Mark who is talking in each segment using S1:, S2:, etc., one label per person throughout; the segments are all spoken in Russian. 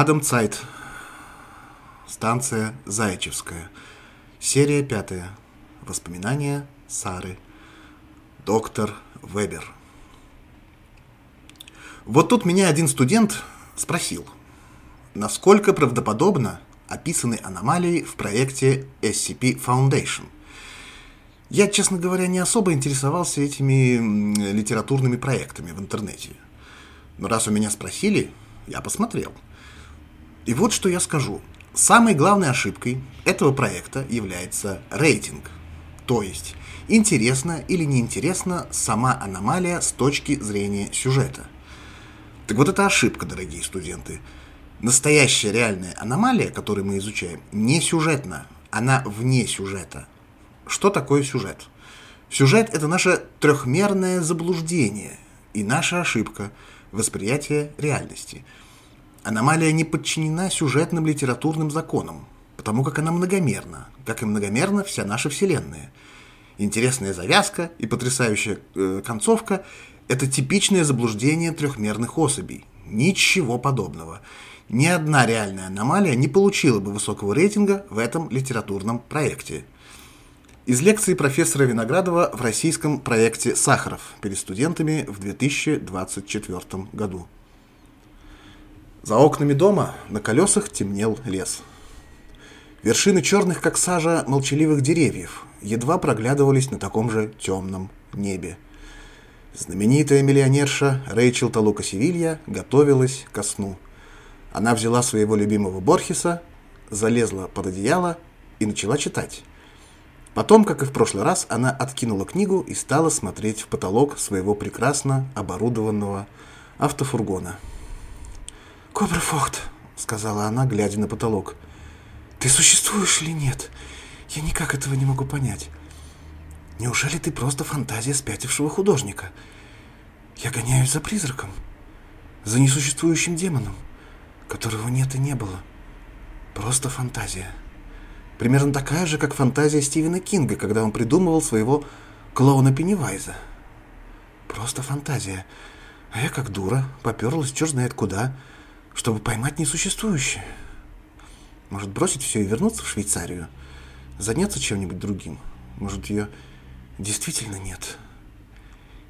S1: Адам Цайт. Станция Зайчевская. Серия пятая. Воспоминания Сары. Доктор Вебер. Вот тут меня один студент спросил, насколько правдоподобно описаны аномалии в проекте SCP Foundation. Я, честно говоря, не особо интересовался этими литературными проектами в интернете. Но раз у меня спросили, я посмотрел. И вот что я скажу. Самой главной ошибкой этого проекта является рейтинг. То есть, интересна или неинтересна сама аномалия с точки зрения сюжета. Так вот это ошибка, дорогие студенты. Настоящая реальная аномалия, которую мы изучаем, не сюжетна, она вне сюжета. Что такое сюжет? Сюжет – это наше трехмерное заблуждение и наша ошибка восприятия реальности. Аномалия не подчинена сюжетным литературным законам, потому как она многомерна, как и многомерна вся наша Вселенная. Интересная завязка и потрясающая э, концовка – это типичное заблуждение трехмерных особей. Ничего подобного – ни одна реальная аномалия не получила бы высокого рейтинга в этом литературном проекте. Из лекции профессора Виноградова в российском проекте «Сахаров» перед студентами в 2024 году. За окнами дома на колесах темнел лес. Вершины черных, как сажа, молчаливых деревьев едва проглядывались на таком же темном небе. Знаменитая миллионерша Рэйчел Толука Севилья готовилась ко сну – она взяла своего любимого Борхеса, залезла под одеяло и начала читать. Потом, как и в прошлый раз, она откинула книгу и стала смотреть в потолок своего прекрасно оборудованного автофургона. «Кобрафохт», — сказала она, глядя на потолок, — «ты существуешь или нет? Я никак этого не могу понять. Неужели ты просто фантазия спятившего художника? Я гоняюсь за призраком, за несуществующим демоном которого нет и не было. Просто фантазия. Примерно такая же, как фантазия Стивена Кинга, когда он придумывал своего клоуна Пеннивайза. Просто фантазия. А я, как дура, поперлась черт знает куда, чтобы поймать несуществующее. Может, бросить все и вернуться в Швейцарию? Заняться чем-нибудь другим? Может, ее действительно нет?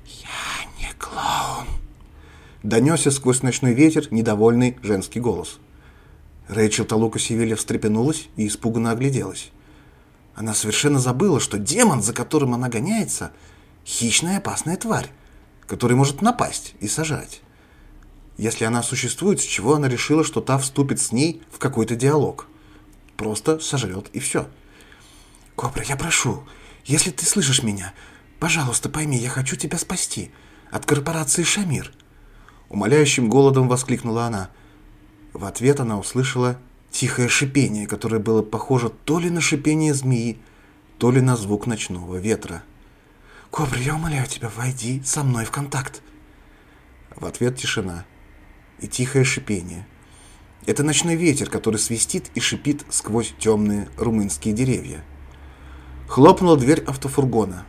S1: Я не клоун донесся сквозь ночной ветер недовольный женский голос. Рэйчел Толука Севилья встрепенулась и испуганно огляделась. Она совершенно забыла, что демон, за которым она гоняется, хищная опасная тварь, которая может напасть и сажать. Если она существует, с чего она решила, что та вступит с ней в какой-то диалог? Просто сожрет и все. «Кобра, я прошу, если ты слышишь меня, пожалуйста, пойми, я хочу тебя спасти от корпорации «Шамир». Умоляющим голодом воскликнула она. В ответ она услышала тихое шипение, которое было похоже то ли на шипение змеи, то ли на звук ночного ветра. «Кобра, я умоляю тебя, войди со мной в контакт!» В ответ тишина и тихое шипение. Это ночной ветер, который свистит и шипит сквозь темные румынские деревья. Хлопнула дверь автофургона.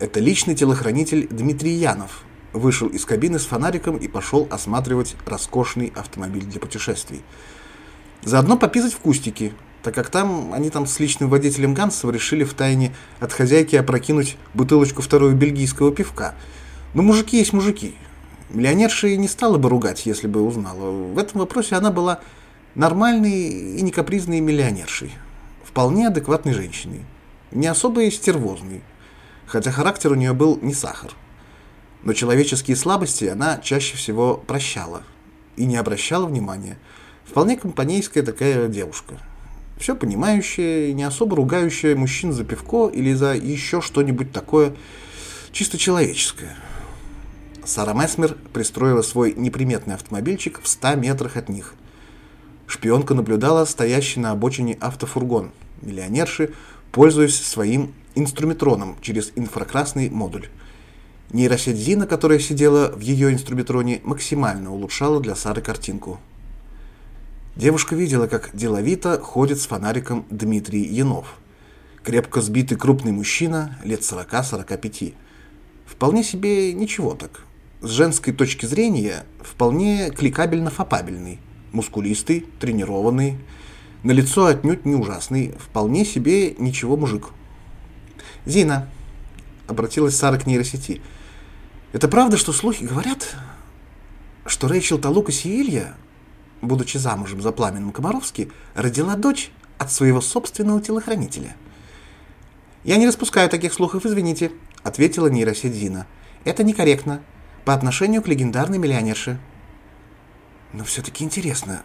S1: Это личный телохранитель Дмитрий Янов, вышел из кабины с фонариком и пошел осматривать роскошный автомобиль для путешествий. Заодно пописать в кустики, так как там они там с личным водителем Гансова решили в тайне от хозяйки опрокинуть бутылочку вторую бельгийского пивка. Но мужики есть мужики. Миллионерша и не стала бы ругать, если бы узнала. В этом вопросе она была нормальной и не капризной миллионершей. Вполне адекватной женщиной. Не особо и стервозной. Хотя характер у нее был не сахар. Но человеческие слабости она чаще всего прощала и не обращала внимания. Вполне компанейская такая девушка. Все понимающая и не особо ругающая мужчин за пивко или за еще что-нибудь такое чисто человеческое. Сара Месмер пристроила свой неприметный автомобильчик в 100 метрах от них. Шпионка наблюдала стоящий на обочине автофургон миллионерши, пользуясь своим инструметроном через инфракрасный модуль. Нейросеть Зина, которая сидела в ее инструментроне, максимально улучшала для Сары картинку. Девушка видела, как деловито ходит с фонариком Дмитрий Янов. Крепко сбитый крупный мужчина, лет 40-45. Вполне себе ничего так. С женской точки зрения, вполне кликабельно-фапабельный. Мускулистый, тренированный, на лицо отнюдь не ужасный, вполне себе ничего мужик. «Зина», — обратилась Сара к нейросети, — «это правда, что слухи говорят, что Рэйчел Талука Сиилья, будучи замужем за пламенным Комаровски, родила дочь от своего собственного телохранителя?» «Я не распускаю таких слухов, извините», — ответила нейросеть Зина. «Это некорректно по отношению к легендарной миллионерше». «Но все-таки интересно,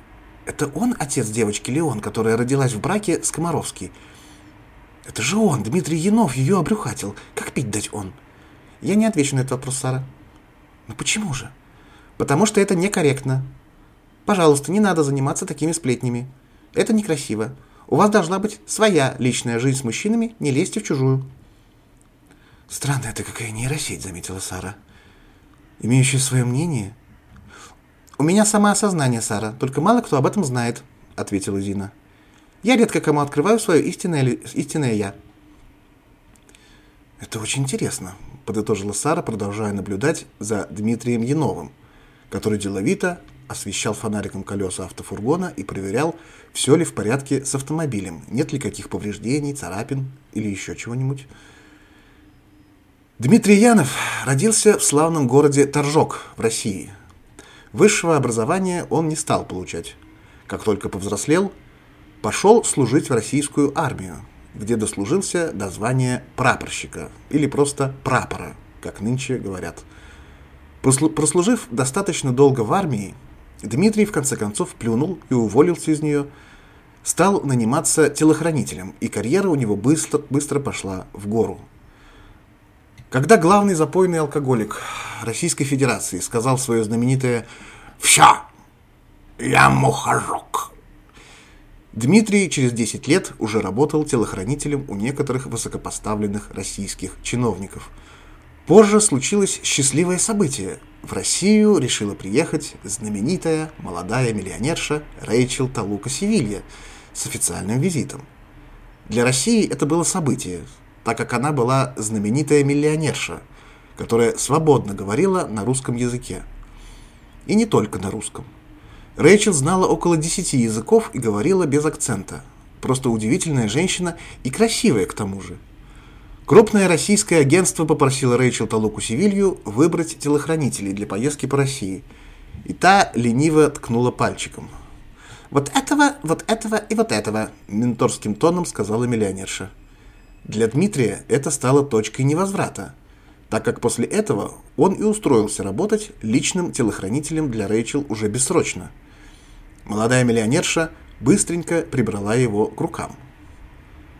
S1: это он отец девочки Леон, которая родилась в браке с Комаровски. Это же он, Дмитрий Янов, ее обрюхатил. Как пить дать он? Я не отвечу на этот вопрос, Сара. Но почему же? Потому что это некорректно. Пожалуйста, не надо заниматься такими сплетнями. Это некрасиво. У вас должна быть своя личная жизнь с мужчинами, не лезьте в чужую. Странная ты какая нейросеть, заметила Сара. Имеющая свое мнение, «У меня самоосознание, Сара, только мало кто об этом знает», — ответила Зина. «Я редко кому открываю свое истинное, истинное «я». «Это очень интересно», — подытожила Сара, продолжая наблюдать за Дмитрием Яновым, который деловито освещал фонариком колеса автофургона и проверял, все ли в порядке с автомобилем, нет ли каких повреждений, царапин или еще чего-нибудь. Дмитрий Янов родился в славном городе Торжок в России – Высшего образования он не стал получать. Как только повзрослел, пошел служить в российскую армию, где дослужился до звания прапорщика или просто прапора, как нынче говорят. Прослужив достаточно долго в армии, Дмитрий в конце концов плюнул и уволился из нее, стал наниматься телохранителем, и карьера у него быстро, быстро пошла в гору. Когда главный запойный алкоголик Российской Федерации сказал свое знаменитое «Все, я мухожок», Дмитрий через 10 лет уже работал телохранителем у некоторых высокопоставленных российских чиновников. Позже случилось счастливое событие. В Россию решила приехать знаменитая молодая миллионерша Рэйчел Талука Севилья с официальным визитом. Для России это было событие, так как она была знаменитая миллионерша, которая свободно говорила на русском языке. И не только на русском. Рэйчел знала около десяти языков и говорила без акцента. Просто удивительная женщина и красивая к тому же. Крупное российское агентство попросило Рэйчел Талуку Севилью выбрать телохранителей для поездки по России. И та лениво ткнула пальчиком. «Вот этого, вот этого и вот этого», — менторским тоном сказала миллионерша. Для Дмитрия это стало точкой невозврата, так как после этого он и устроился работать личным телохранителем для Рэйчел уже бессрочно. Молодая миллионерша быстренько прибрала его к рукам.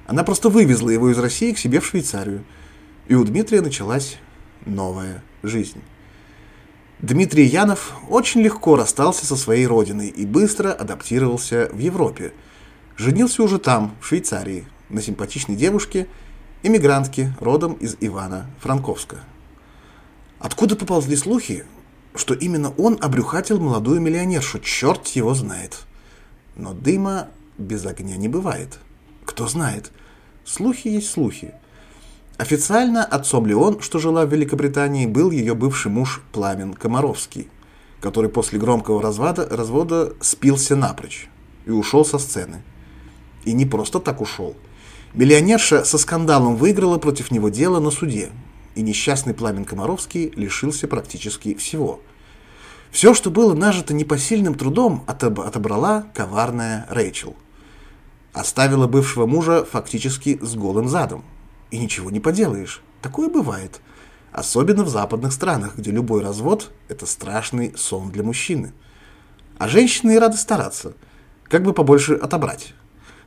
S1: Она просто вывезла его из России к себе в Швейцарию, и у Дмитрия началась новая жизнь. Дмитрий Янов очень легко расстался со своей родиной и быстро адаптировался в Европе. Женился уже там, в Швейцарии, на симпатичной девушке, эмигрантке, родом из Ивана Франковска. Откуда поползли слухи, что именно он обрюхатил молодую миллионершу, черт его знает. Но дыма без огня не бывает. Кто знает, слухи есть слухи. Официально отцом Леон, что жила в Великобритании, был ее бывший муж Пламен Комаровский, который после громкого развода, развода спился напрочь и ушел со сцены. И не просто так ушел – Миллионерша со скандалом выиграла против него дело на суде, и несчастный Пламен Комаровский лишился практически всего. Все, что было нажито непосильным трудом, отобрала коварная Рэйчел. Оставила бывшего мужа фактически с голым задом. И ничего не поделаешь. Такое бывает. Особенно в западных странах, где любой развод – это страшный сон для мужчины. А женщины и рады стараться, как бы побольше отобрать.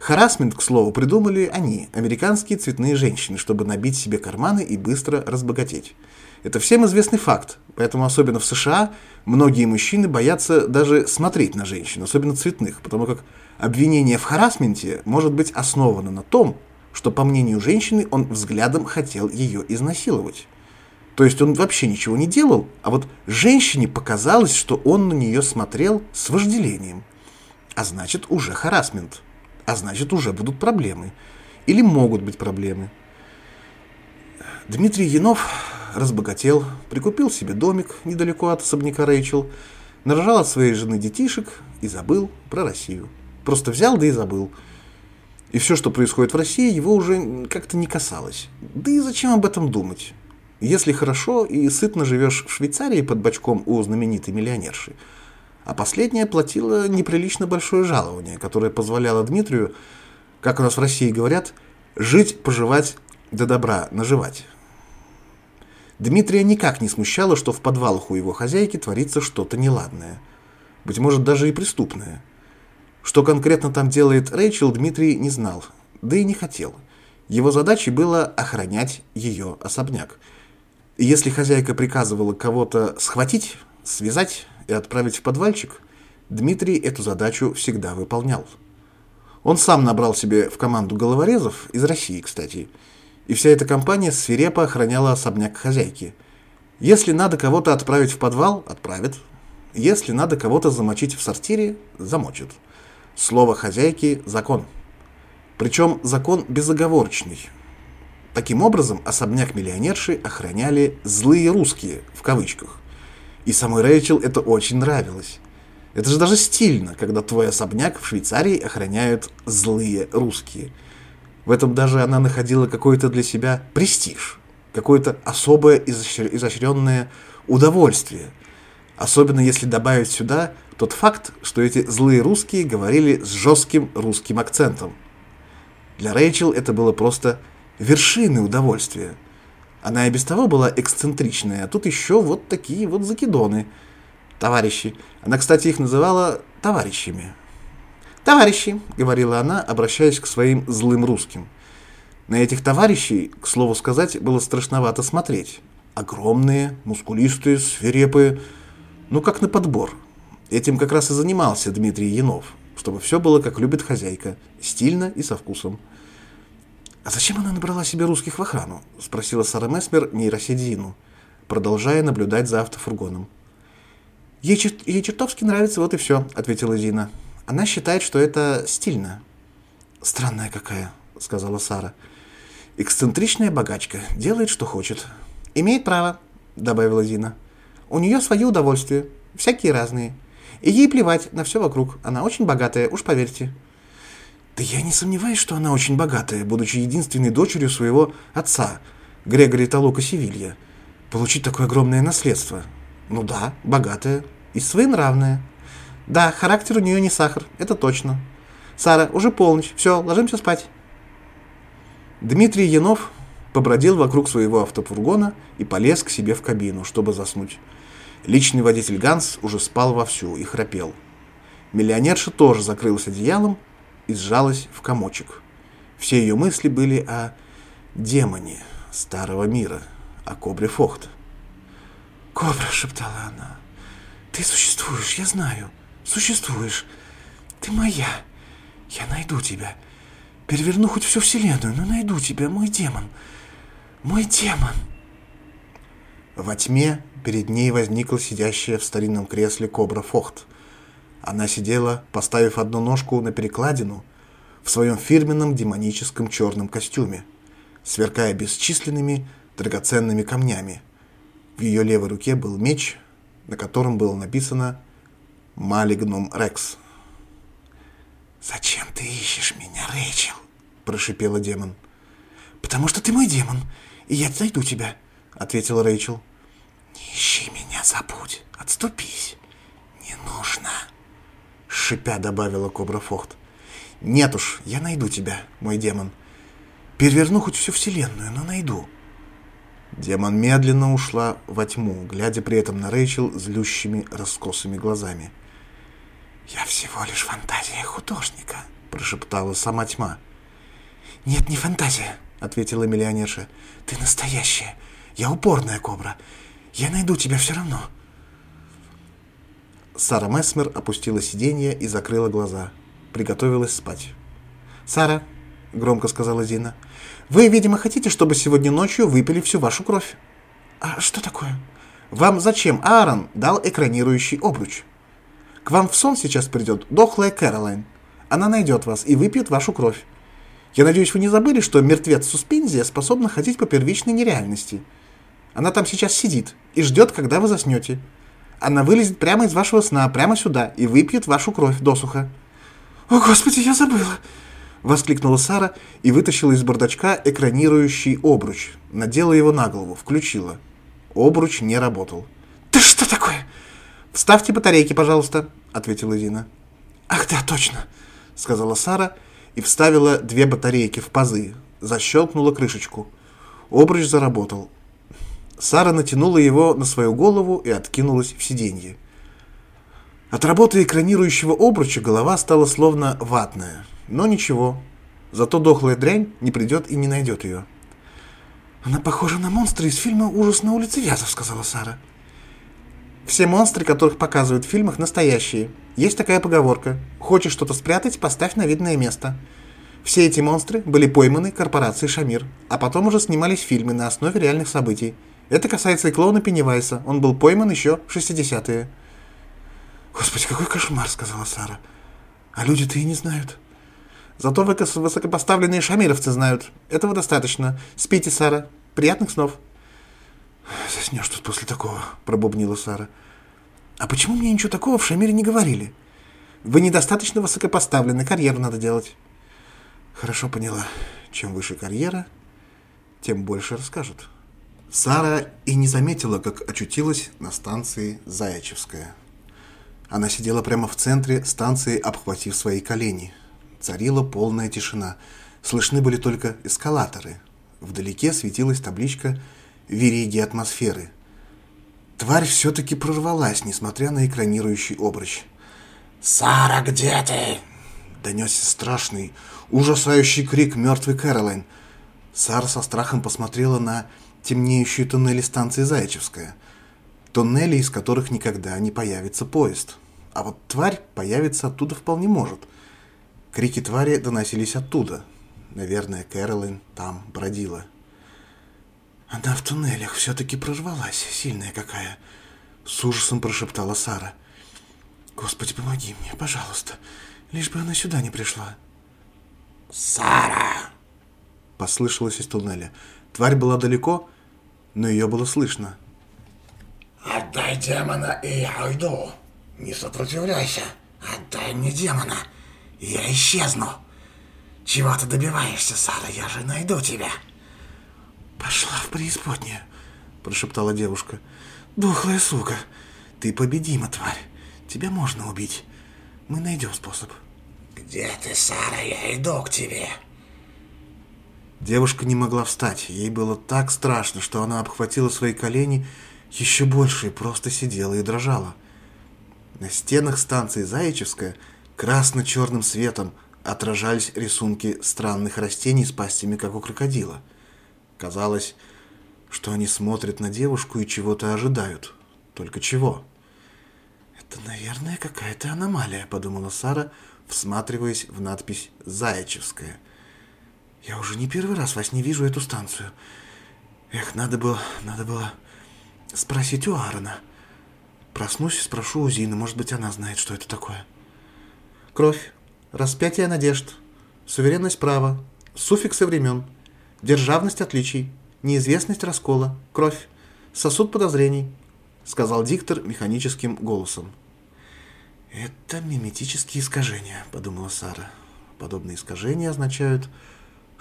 S1: Харасмент, к слову, придумали они, американские цветные женщины, чтобы набить себе карманы и быстро разбогатеть. Это всем известный факт, поэтому особенно в США многие мужчины боятся даже смотреть на женщин, особенно цветных, потому как обвинение в харасменте может быть основано на том, что, по мнению женщины, он взглядом хотел ее изнасиловать. То есть он вообще ничего не делал, а вот женщине показалось, что он на нее смотрел с вожделением. А значит, уже харасмент а значит уже будут проблемы. Или могут быть проблемы. Дмитрий Янов разбогател, прикупил себе домик недалеко от особняка Рэйчел, Нарожал от своей жены детишек и забыл про Россию. Просто взял, да и забыл. И все, что происходит в России, его уже как-то не касалось. Да и зачем об этом думать? Если хорошо и сытно живешь в Швейцарии под бочком у знаменитой миллионерши, а последняя платила неприлично большое жалование, которое позволяло Дмитрию, как у нас в России говорят, жить, поживать, до добра наживать. Дмитрия никак не смущало, что в подвалах у его хозяйки творится что-то неладное. Быть может, даже и преступное. Что конкретно там делает Рэйчел, Дмитрий не знал, да и не хотел. Его задачей было охранять ее особняк. И если хозяйка приказывала кого-то схватить, связать и отправить в подвальчик, Дмитрий эту задачу всегда выполнял. Он сам набрал себе в команду головорезов, из России, кстати, и вся эта компания свирепо охраняла особняк хозяйки. Если надо кого-то отправить в подвал, отправит. Если надо кого-то замочить в сортире, замочит. Слово хозяйки – закон. Причем закон безоговорочный. Таким образом, особняк миллионерши охраняли «злые русские» в кавычках. И самой Рэйчел это очень нравилось. Это же даже стильно, когда твой особняк в Швейцарии охраняют злые русские – в этом даже она находила какой-то для себя престиж, какое-то особое изощренное удовольствие. Особенно если добавить сюда тот факт, что эти злые русские говорили с жестким русским акцентом. Для Рэйчел это было просто вершины удовольствия. Она и без того была эксцентричная, а тут еще вот такие вот закидоны. Товарищи. Она, кстати, их называла товарищами. «Товарищи», — говорила она, обращаясь к своим злым русским. На этих товарищей, к слову сказать, было страшновато смотреть. Огромные, мускулистые, свирепые, ну как на подбор. Этим как раз и занимался Дмитрий Янов, чтобы все было как любит хозяйка, стильно и со вкусом. «А зачем она набрала себе русских в охрану?» — спросила Сара Месмер нейросидину, продолжая наблюдать за автофургоном. «Ей, чер ей чертовски нравится, вот и все», — ответила Зина. Она считает, что это стильно. Странная какая, сказала Сара. Эксцентричная богачка, делает, что хочет. Имеет право, добавила Зина. У нее свои удовольствия, всякие разные. И ей плевать на все вокруг. Она очень богатая, уж поверьте. Да я не сомневаюсь, что она очень богатая, будучи единственной дочерью своего отца, Грегори Толука Севилья. Получить такое огромное наследство. Ну да, богатая и своенравная. Да, характер у нее не сахар, это точно. Сара, уже полночь, все, ложимся спать. Дмитрий Янов побродил вокруг своего автофургона и полез к себе в кабину, чтобы заснуть. Личный водитель Ганс уже спал вовсю и храпел. Миллионерша тоже закрылась одеялом и сжалась в комочек. Все ее мысли были о демоне старого мира, о Кобре Фохт. «Кобра», — шептала она, — «ты существуешь, я знаю существуешь. Ты моя. Я найду тебя. Переверну хоть всю вселенную, но найду тебя, мой демон. Мой демон. Во тьме перед ней возникла сидящая в старинном кресле кобра Фохт. Она сидела, поставив одну ножку на перекладину, в своем фирменном демоническом черном костюме, сверкая бесчисленными драгоценными камнями. В ее левой руке был меч, на котором было написано Малигнум Рекс. «Зачем ты ищешь меня, Рэйчел?» – прошипела демон. «Потому что ты мой демон, и я найду тебя», – ответила Рэйчел. «Не ищи меня, забудь, отступись. Не нужно», – шипя добавила Кобра Фохт. «Нет уж, я найду тебя, мой демон. Переверну хоть всю вселенную, но найду». Демон медленно ушла во тьму, глядя при этом на Рэйчел злющими раскосыми глазами. «Я всего лишь фантазия художника», — прошептала сама тьма. «Нет, не фантазия», — ответила миллионерша. «Ты настоящая. Я упорная кобра. Я найду тебя все равно». Сара Месмер опустила сиденье и закрыла глаза. Приготовилась спать. «Сара», — громко сказала Зина, — «вы, видимо, хотите, чтобы сегодня ночью выпили всю вашу кровь». «А что такое?» «Вам зачем Аарон дал экранирующий обруч?» К вам в сон сейчас придет дохлая Кэролайн. Она найдет вас и выпьет вашу кровь. Я надеюсь, вы не забыли, что мертвец Суспензия способна ходить по первичной нереальности. Она там сейчас сидит и ждет, когда вы заснете. Она вылезет прямо из вашего сна, прямо сюда, и выпьет вашу кровь досуха».
S2: «О, Господи, я забыла!»
S1: — воскликнула Сара и вытащила из бардачка экранирующий обруч. Надела его на голову, включила. Обруч не работал.
S2: «Да что такое?»
S1: «Вставьте батарейки, пожалуйста», — ответила Зина.
S2: «Ах да, точно», —
S1: сказала Сара и вставила две батарейки в пазы, защелкнула крышечку. Обруч заработал. Сара натянула его на свою голову и откинулась в сиденье. От работы экранирующего обруча голова стала словно ватная. Но ничего, зато дохлая дрянь не придет и не найдет ее.
S2: «Она похожа на монстра из фильма «Ужас на улице Вязов», — сказала Сара.
S1: «Все монстры, которых показывают в фильмах, настоящие. Есть такая поговорка. Хочешь что-то спрятать, поставь на видное место». Все эти монстры были пойманы корпорацией «Шамир», а потом уже снимались фильмы на основе реальных событий. Это касается и клоуна Пеннивайса. Он был пойман еще в 60-е.
S2: «Господи, какой кошмар!» — сказала Сара. «А люди-то и не знают».
S1: Зато высокопоставленные шамировцы знают. Этого достаточно. Спите, Сара. Приятных снов.
S2: Заснешь тут после такого, пробубнила Сара. А почему мне ничего такого в Шамире не говорили?
S1: Вы недостаточно высокопоставлены, карьеру надо делать.
S2: Хорошо поняла. Чем выше карьера, тем больше расскажут.
S1: Сара и не заметила, как очутилась на станции Заячевская. Она сидела прямо в центре станции, обхватив свои колени. Царила полная тишина. Слышны были только эскалаторы. Вдалеке светилась табличка «Вериги атмосферы». Тварь все-таки прорвалась, несмотря на экранирующий обруч.
S2: «Сара, где ты?»
S1: Донесся страшный, ужасающий крик мертвой Кэролайн. Сара со страхом посмотрела на темнеющие туннели станции Зайчевская. Туннели, из которых никогда не появится поезд. А вот тварь появиться оттуда вполне может. Крики твари доносились оттуда. Наверное, Кэролин там бродила.
S2: «Она в туннелях все-таки прорвалась, сильная какая!» С ужасом прошептала Сара. «Господи, помоги мне, пожалуйста, лишь бы она сюда не пришла».
S1: «Сара!» Послышалось из туннеля. Тварь была далеко, но ее было слышно.
S2: «Отдай демона, и я уйду. Не сопротивляйся. Отдай мне демона, я исчезну. Чего ты добиваешься, Сара? Я же найду тебя.
S1: Пошла в преисподнюю, прошептала девушка. Дохлая сука. Ты победима, тварь. Тебя можно убить. Мы найдем способ.
S2: Где ты, Сара? Я иду к тебе.
S1: Девушка не могла встать. Ей было так страшно, что она обхватила свои колени еще больше и просто сидела и дрожала. На стенах станции Заячевская Красно-черным светом отражались рисунки странных растений с пастями, как у крокодила. Казалось, что они смотрят на девушку и чего-то ожидают. Только чего? «Это, наверное, какая-то аномалия», — подумала Сара, всматриваясь в надпись «Заячевская». «Я уже не первый раз во сне вижу эту станцию. Эх, надо было, надо было спросить у Аарона. Проснусь спрошу у Зины, может быть, она знает, что это такое». Кровь, распятие надежд, суверенность права, суффиксы времен, державность отличий, неизвестность раскола, кровь, сосуд подозрений, сказал диктор механическим голосом. «Это миметические искажения», — подумала Сара. Подобные искажения означают,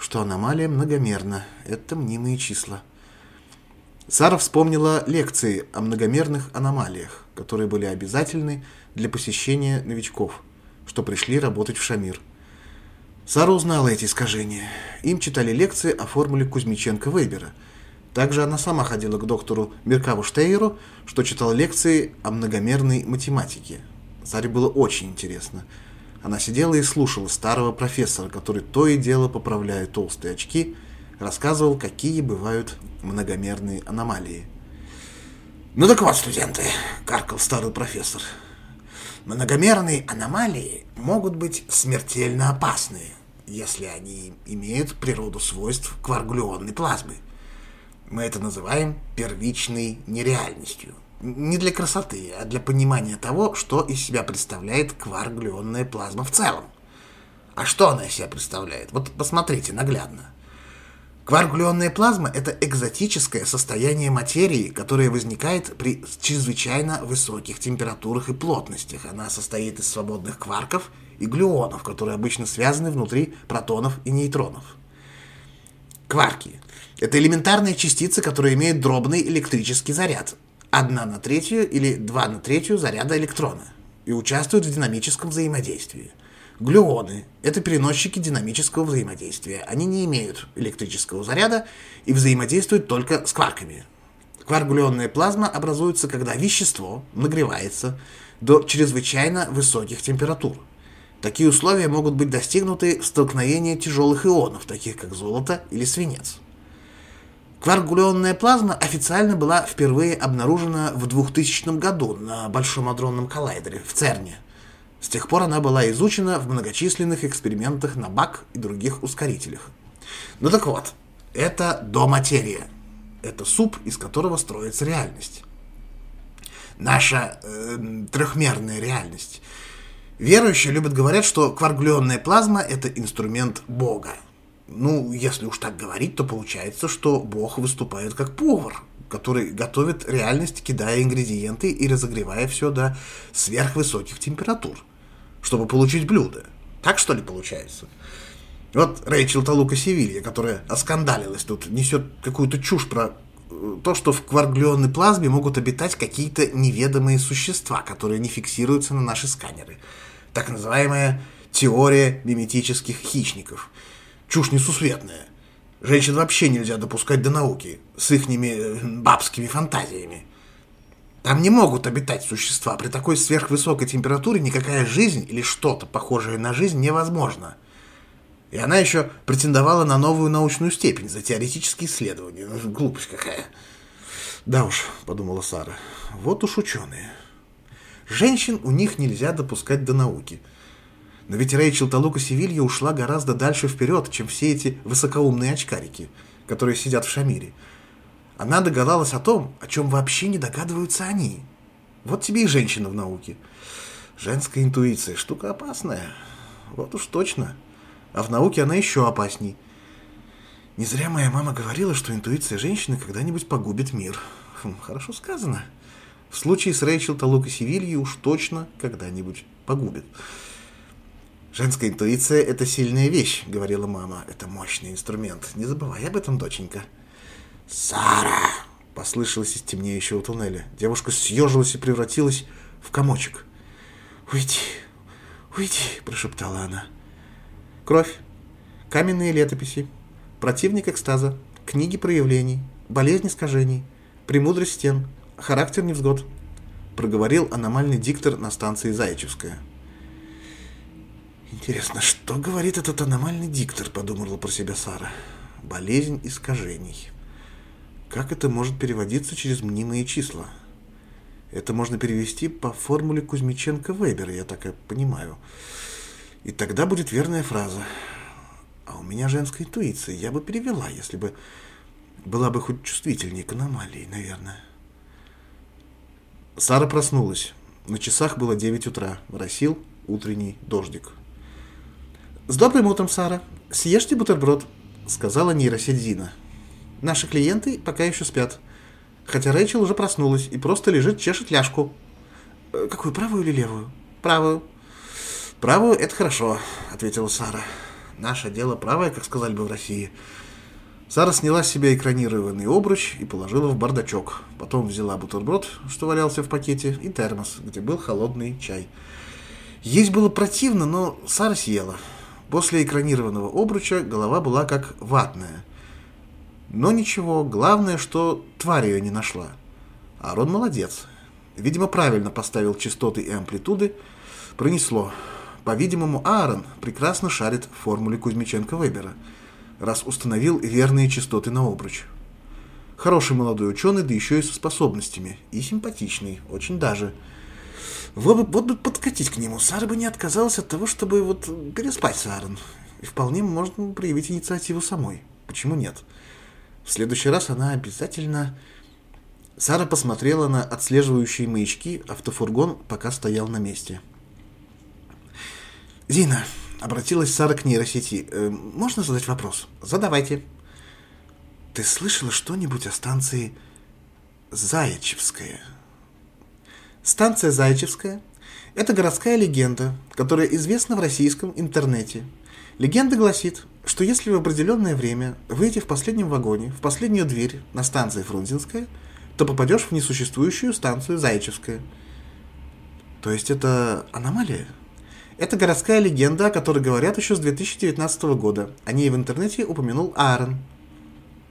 S1: что аномалия многомерна. Это мнимые числа. Сара вспомнила лекции о многомерных аномалиях, которые были обязательны для посещения новичков — что пришли работать в Шамир. Сара узнала эти искажения. Им читали лекции о формуле Кузьмиченко-Вейбера. Также она сама ходила к доктору Меркаву Штейеру, что читал лекции о многомерной математике. Саре было очень интересно. Она сидела и слушала старого профессора, который то и дело, поправляя толстые очки, рассказывал, какие бывают многомерные аномалии.
S2: «Ну так вот, студенты», — каркал старый профессор, Многомерные аномалии могут быть смертельно опасны, если они имеют природу свойств кваргулионной плазмы. Мы это называем первичной нереальностью. Не для красоты, а для понимания того, что из себя представляет кварглионная плазма в целом. А что она из себя представляет? Вот посмотрите наглядно.
S1: Кваргулионная плазма – это экзотическое состояние материи, которое возникает при чрезвычайно высоких температурах и плотностях. Она состоит из свободных кварков и глюонов, которые обычно связаны внутри протонов и нейтронов. Кварки – это элементарные частицы, которые имеют дробный электрический заряд – 1 на третью или 2 на третью заряда электрона и участвуют в динамическом взаимодействии. Глюоны – это переносчики динамического взаимодействия. Они не имеют электрического заряда и взаимодействуют только с кварками. Кваргулионная плазма образуется, когда вещество нагревается до чрезвычайно высоких температур. Такие условия могут быть достигнуты в столкновении тяжелых ионов, таких как золото или свинец. Кваргулионная плазма официально была впервые обнаружена в 2000 году на Большом адронном коллайдере в ЦЕРНе – с тех пор она была изучена в многочисленных экспериментах на БАК и других ускорителях. Ну так вот, это доматерия. Это суп, из которого строится реальность. Наша э, трехмерная реальность. Верующие любят говорить, что кваргулионная плазма – это инструмент Бога. Ну, если уж так говорить, то получается, что Бог выступает как повар, который готовит реальность, кидая ингредиенты и разогревая все до сверхвысоких температур чтобы получить блюдо. Так что ли получается? Вот Рэйчел Талука Севилья, которая оскандалилась тут, несет какую-то чушь про э, то, что в кварглионной плазме могут обитать какие-то неведомые существа, которые не фиксируются на наши сканеры. Так называемая теория миметических хищников. Чушь несусветная. Женщин вообще нельзя допускать до науки с ихними э, бабскими фантазиями. Там не могут обитать существа. При такой сверхвысокой температуре никакая жизнь или что-то похожее на жизнь невозможно. И она еще претендовала на новую научную степень за теоретические исследования. Глупость какая. Да уж, подумала Сара, вот уж ученые. Женщин у них нельзя допускать до науки. Но ведь Рэйчел Талука Севилья ушла гораздо дальше вперед, чем все эти высокоумные очкарики, которые сидят в Шамире. Она догадалась о том, о чем вообще не догадываются они. Вот тебе и женщина в науке. Женская интуиция – штука опасная. Вот уж точно. А в науке она еще опасней. Не зря моя мама говорила, что интуиция женщины когда-нибудь погубит мир. Хм, хорошо сказано. В случае с Рэйчел Талука Севильей уж точно когда-нибудь погубит. «Женская интуиция – это сильная вещь», — говорила мама. «Это мощный инструмент. Не забывай об этом, доченька». «Сара!» — послышалось из темнеющего туннеля. Девушка съежилась и превратилась в комочек. «Уйди, уйди!» — прошептала она. Кровь, каменные летописи, противник экстаза, книги проявлений, болезнь искажений, премудрость стен, характер невзгод, проговорил аномальный диктор на станции Заячевская. Интересно, что говорит этот аномальный диктор, подумала про себя Сара. Болезнь искажений. Как это может переводиться через мнимые числа? Это можно перевести по формуле Кузьмиченко-Вебера, я так и понимаю. И тогда будет верная фраза. А у меня женская интуиция. Я бы перевела, если бы была бы хоть чувствительнее к аномалии, наверное. Сара проснулась. На часах было 9 утра. Моросил утренний дождик. «С добрым утром, Сара. Съешьте бутерброд», — сказала нейросеть Зина. Наши клиенты пока еще спят. Хотя Рэйчел уже проснулась и просто лежит, чешет ляжку. Э, какую, правую или левую? Правую. Правую — это хорошо, ответила Сара. Наше дело правое, как сказали бы в России. Сара сняла с себя экранированный обруч и положила в бардачок. Потом взяла бутерброд, что валялся в пакете, и термос, где был холодный чай. Есть было противно, но Сара съела. После экранированного обруча голова была как ватная. Но ничего, главное, что тварь ее не нашла. Арон молодец. Видимо, правильно поставил частоты и амплитуды. Пронесло. По-видимому, Аарон прекрасно шарит в формуле Кузьмиченко-Вебера, раз установил верные частоты на обруч. Хороший молодой ученый, да еще и со способностями. И симпатичный, очень даже. Вот вот бы подкатить к нему. Сара бы не отказалась от того, чтобы вот переспать с Аарон. И вполне можно проявить инициативу самой. Почему нет? — в следующий раз она обязательно... Сара посмотрела на отслеживающие маячки, автофургон пока стоял на месте. «Зина», — обратилась Сара к нейросети, э, — «можно задать вопрос?» «Задавайте».
S3: Ты слышала что-нибудь о станции Заячевская?
S1: Станция Заячевская – это городская легенда, которая известна в российском интернете. Легенда гласит, что если в определенное время выйти в последнем вагоне, в последнюю дверь на станции Фрунзенская, то попадешь в несуществующую станцию Заячевская.
S3: То есть это аномалия?
S1: Это городская легенда, о которой говорят еще с 2019 года. О ней в интернете упомянул Аарон.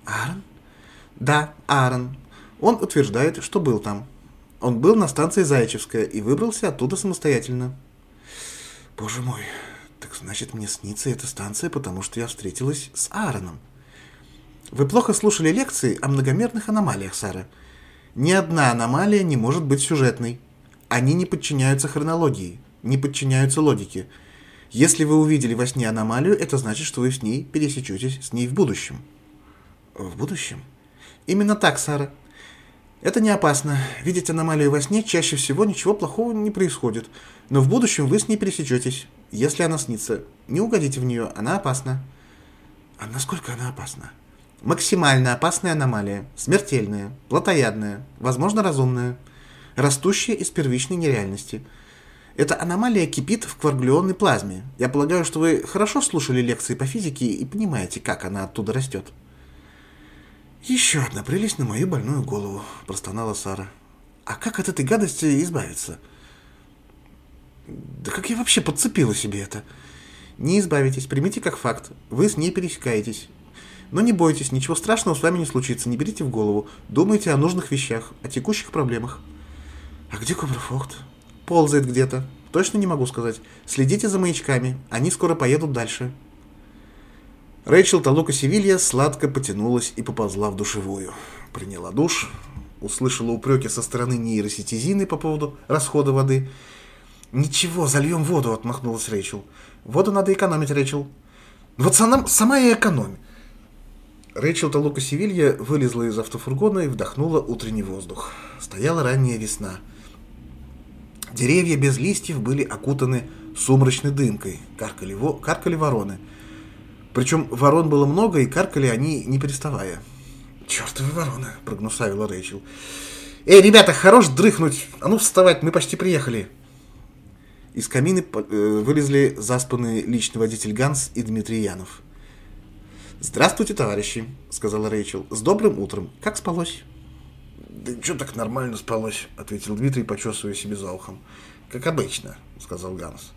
S3: Аарон?
S1: Да, Аарон. Он утверждает, что был там. Он был на станции Зайчевская и выбрался оттуда самостоятельно.
S3: Боже мой, так значит мне снится эта станция, потому что я встретилась с Аароном.
S1: Вы плохо слушали лекции о многомерных аномалиях, Сара. Ни одна аномалия не может быть сюжетной. Они не подчиняются хронологии не подчиняются логике. Если вы увидели во сне аномалию, это значит, что вы с ней пересечетесь с ней в будущем.
S3: В будущем?
S1: Именно так, Сара. Это не опасно. Видеть аномалию во сне чаще всего ничего плохого не происходит. Но в будущем вы с ней пересечетесь. Если она снится, не угодите в нее, она опасна.
S3: А насколько она опасна?
S1: Максимально опасная аномалия. Смертельная, плотоядная, возможно, разумная. Растущая из первичной нереальности – эта аномалия кипит в кварглионной плазме. Я полагаю, что вы хорошо слушали лекции по физике и понимаете, как она оттуда растет.
S3: «Еще одна прелесть на мою больную голову», – простонала Сара. «А как от этой гадости избавиться?» «Да как я вообще подцепила себе это?»
S1: «Не избавитесь, примите как факт. Вы с ней пересекаетесь. Но не бойтесь, ничего страшного с вами не случится, не берите в голову. Думайте о нужных вещах, о текущих проблемах».
S3: «А где Кобрафокт?»
S1: Ползает где-то. Точно не могу сказать. Следите за маячками. Они скоро поедут дальше. Рэйчел Талука Севилья сладко потянулась и поползла в душевую. Приняла душ, услышала упреки со стороны нейросети Зины по поводу расхода воды. «Ничего, зальем воду», — отмахнулась Рэйчел. «Воду надо экономить, Рэйчел». «Вот сама, сама и экономь». Рэйчел Талука Севилья вылезла из автофургона и вдохнула утренний воздух. Стояла ранняя весна. Деревья без листьев были окутаны сумрачной дымкой, каркали, каркали вороны. Причем ворон было много, и каркали они не переставая.
S3: «Чертовы вороны!» — прогнусавила Рэйчел.
S1: «Эй, ребята, хорош дрыхнуть! А ну вставать, мы почти приехали!» Из камины э, вылезли заспанные личный водитель Ганс и Дмитрий Янов. «Здравствуйте, товарищи!» — сказала Рэйчел. «С добрым утром! Как спалось?»
S3: «Да что так нормально спалось?» — ответил Дмитрий, почесывая себе за ухом. «Как обычно», — сказал Ганс.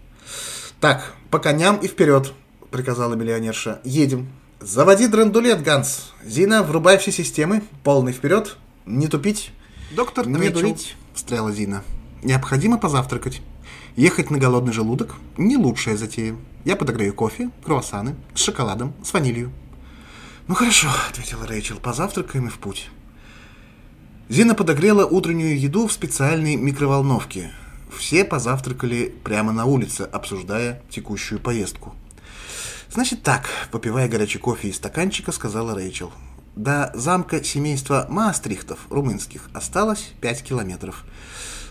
S1: «Так, по коням и вперед!» — приказала миллионерша. «Едем!» «Заводи драндулет, Ганс! Зина, врубай все системы, полный вперед, не тупить!»
S3: «Доктор
S1: Не
S3: Рэйчел.
S1: дурить!» — встряла Зина. «Необходимо позавтракать. Ехать на голодный желудок — не лучшая затея. Я подогрею кофе, круассаны, с шоколадом, с ванилью».
S3: «Ну хорошо», — ответила Рэйчел, — «позавтракаем и в путь».
S1: Зина подогрела утреннюю еду в специальной микроволновке. Все позавтракали прямо на улице, обсуждая текущую поездку. «Значит так», — попивая горячий кофе из стаканчика, сказала Рэйчел. «До замка семейства Маастрихтов, румынских, осталось пять километров.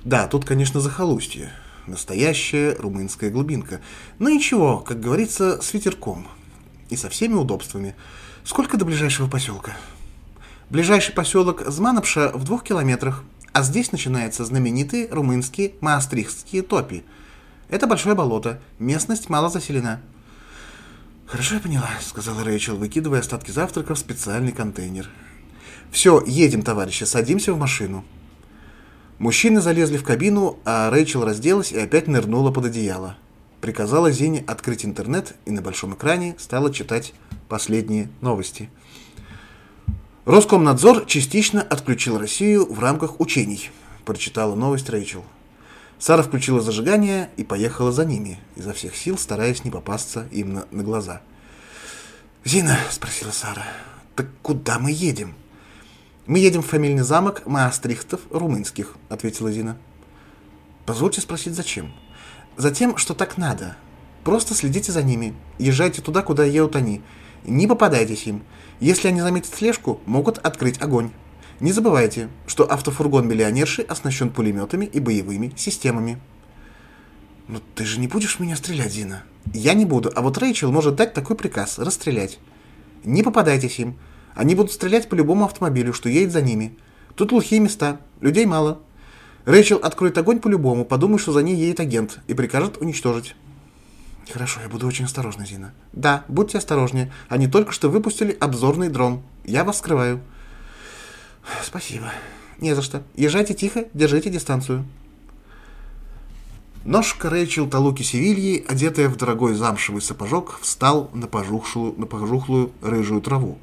S1: Да, тут, конечно, захолустье. Настоящая румынская глубинка. Но ничего, как говорится, с ветерком. И со всеми удобствами. Сколько до ближайшего поселка?» Ближайший поселок Зманопша в двух километрах, а здесь начинаются знаменитые румынские маастрихтские топи. Это большое болото, местность мало заселена.
S3: «Хорошо я поняла», — сказала Рэйчел, выкидывая остатки завтрака в специальный контейнер.
S1: «Все, едем, товарищи, садимся в машину». Мужчины залезли в кабину, а Рэйчел разделась и опять нырнула под одеяло. Приказала Зине открыть интернет и на большом экране стала читать последние новости – Роскомнадзор частично отключил Россию в рамках учений, прочитала новость Рэйчел. Сара включила зажигание и поехала за ними, изо всех сил стараясь не попасться им на, на глаза.
S3: «Зина», — спросила Сара, — «так куда мы едем?»
S1: «Мы едем в фамильный замок Маастрихтов румынских», — ответила Зина.
S3: «Позвольте спросить, зачем?»
S1: «Затем, что так надо. Просто следите за ними. Езжайте туда, куда едут они. Не попадайтесь им. Если они заметят слежку, могут открыть огонь. Не забывайте, что автофургон миллионерши оснащен пулеметами и боевыми системами.
S3: «Но ты же не будешь меня стрелять, Зина?»
S1: «Я не буду, а вот Рэйчел может дать такой приказ – расстрелять. Не попадайтесь им. Они будут стрелять по любому автомобилю, что едет за ними. Тут глухие места, людей мало. Рэйчел откроет огонь по-любому, подумает, что за ней едет агент, и прикажет уничтожить. Хорошо, я буду очень осторожна, Зина. Да, будьте осторожнее. Они только что выпустили обзорный дрон. Я вас скрываю. Спасибо. Не за что. Езжайте тихо, держите дистанцию. Ножка Рэйчел Талуки Севильи, одетая в дорогой замшевый сапожок, встал на пожухлую, на пожухлую рыжую траву.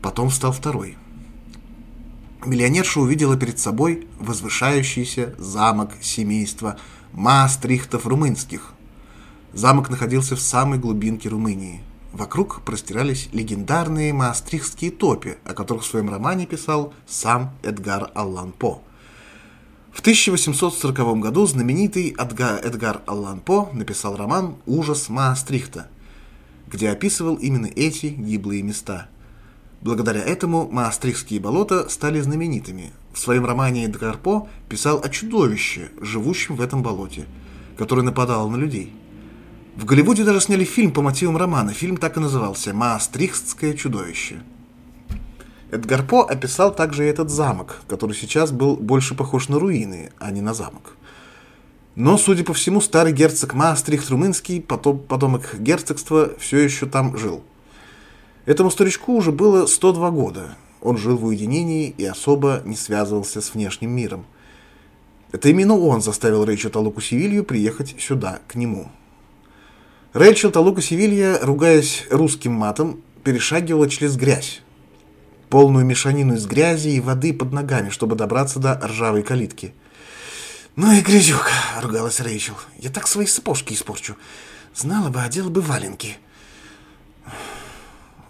S1: Потом встал второй. Миллионерша увидела перед собой возвышающийся замок семейства Маастрихтов румынских. Замок находился в самой глубинке Румынии. Вокруг простирались легендарные маастрихтские топи, о которых в своем романе писал сам Эдгар Аллан По. В 1840 году знаменитый Эдгар Аллан По написал роман «Ужас Маастрихта», где описывал именно эти гиблые места – Благодаря этому маастрихтские болота стали знаменитыми. В своем романе Эдгар По писал о чудовище, живущем в этом болоте, которое нападало на людей. В Голливуде даже сняли фильм по мотивам романа. Фильм так и назывался «Маастрихтское чудовище». Эдгар По описал также и этот замок, который сейчас был больше похож на руины, а не на замок. Но, судя по всему, старый герцог Маастрихт Румынский, потом, потомок герцогства, все еще там жил – Этому старичку уже было 102 года. Он жил в уединении и особо не связывался с внешним миром. Это именно он заставил Рэйчел Талуку приехать сюда, к нему. Рэйчел Талука Севилья, ругаясь русским матом, перешагивала через грязь. Полную мешанину из грязи и воды под ногами, чтобы добраться до ржавой калитки. «Ну и грязюка!» — ругалась Рэйчел. «Я так свои сапожки испорчу. Знала бы, одела бы валенки».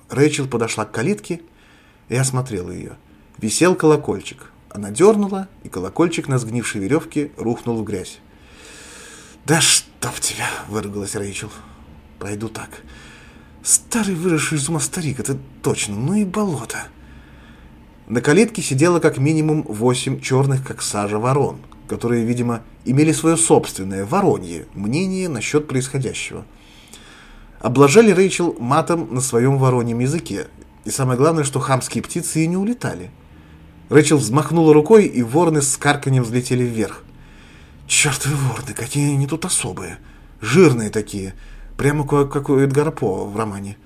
S1: Рэйчел подошла к калитке и осмотрела ее. Висел колокольчик. Она дернула, и колокольчик на сгнившей веревке рухнул в грязь. «Да чтоб тебя!» — выругалась Рэйчел. «Пойду так. Старый выросший из ума старик, это точно, ну и болото!» На калитке сидело как минимум восемь черных, как сажа, ворон, которые, видимо, имели свое собственное воронье мнение насчет происходящего — Облажали Рэйчел матом на своем вороньем языке. И самое главное, что хамские птицы и не улетали. Рэйчел взмахнула рукой, и вороны с карканьем взлетели вверх. Чертовы вороны, какие они тут особые. Жирные такие. Прямо как у Эдгара По в романе.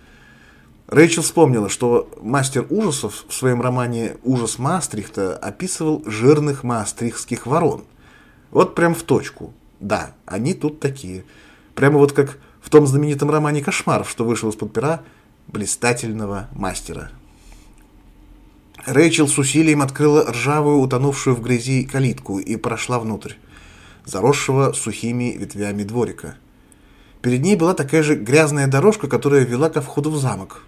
S1: Рэйчел вспомнила, что мастер ужасов в своем романе «Ужас Маастрихта» описывал жирных маастрихтских ворон. Вот прям в точку. Да, они тут такие. Прямо вот как в том знаменитом романе «Кошмаров», что вышел из-под пера блистательного мастера. Рэйчел с усилием открыла ржавую, утонувшую в грязи калитку и прошла внутрь, заросшего сухими ветвями дворика. Перед ней была такая же грязная дорожка, которая вела ко входу в замок.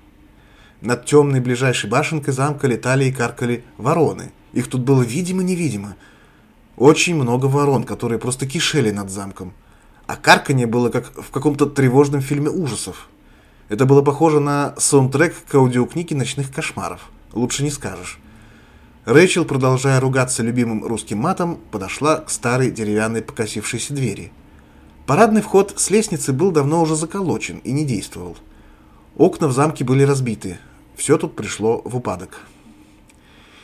S1: Над темной ближайшей башенкой замка летали и каркали вороны. Их тут было видимо-невидимо. Очень много ворон, которые просто кишели над замком – а карканье было как в каком-то тревожном фильме ужасов. Это было похоже на саундтрек к аудиокниге «Ночных кошмаров». Лучше не скажешь. Рэйчел, продолжая ругаться любимым русским матом, подошла к старой деревянной покосившейся двери. Парадный вход с лестницы был давно уже заколочен и не действовал. Окна в замке были разбиты. Все тут пришло в упадок.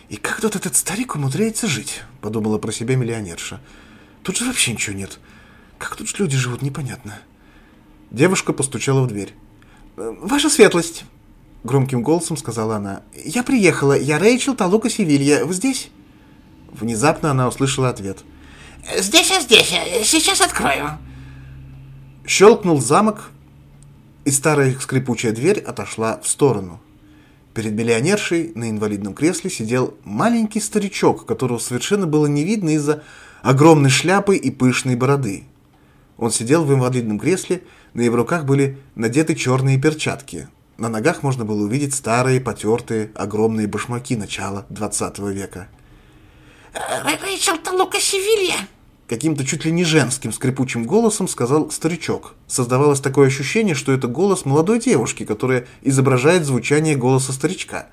S1: «И как тут этот старик умудряется жить?» – подумала про себя миллионерша. «Тут же вообще ничего нет. Как тут люди живут, непонятно. Девушка постучала в дверь. «Э, «Ваша светлость!» Громким голосом сказала она. «Я приехала. Я Рэйчел Талука Севилья. Вы здесь?» Внезапно она услышала ответ.
S2: «Здесь я здесь. Сейчас открою».
S1: Щелкнул замок, и старая скрипучая дверь отошла в сторону. Перед миллионершей на инвалидном кресле сидел маленький старичок, которого совершенно было не видно из-за огромной шляпы и пышной бороды. Он сидел в инвалидном кресле, на его руках были надеты черные перчатки. На ногах можно было увидеть старые, потертые, огромные башмаки начала 20 века.
S2: «Рэйчел Талука Севилья!»
S1: Каким-то чуть ли не женским скрипучим голосом сказал старичок. Создавалось такое ощущение, что это голос молодой девушки, которая изображает звучание голоса старичка.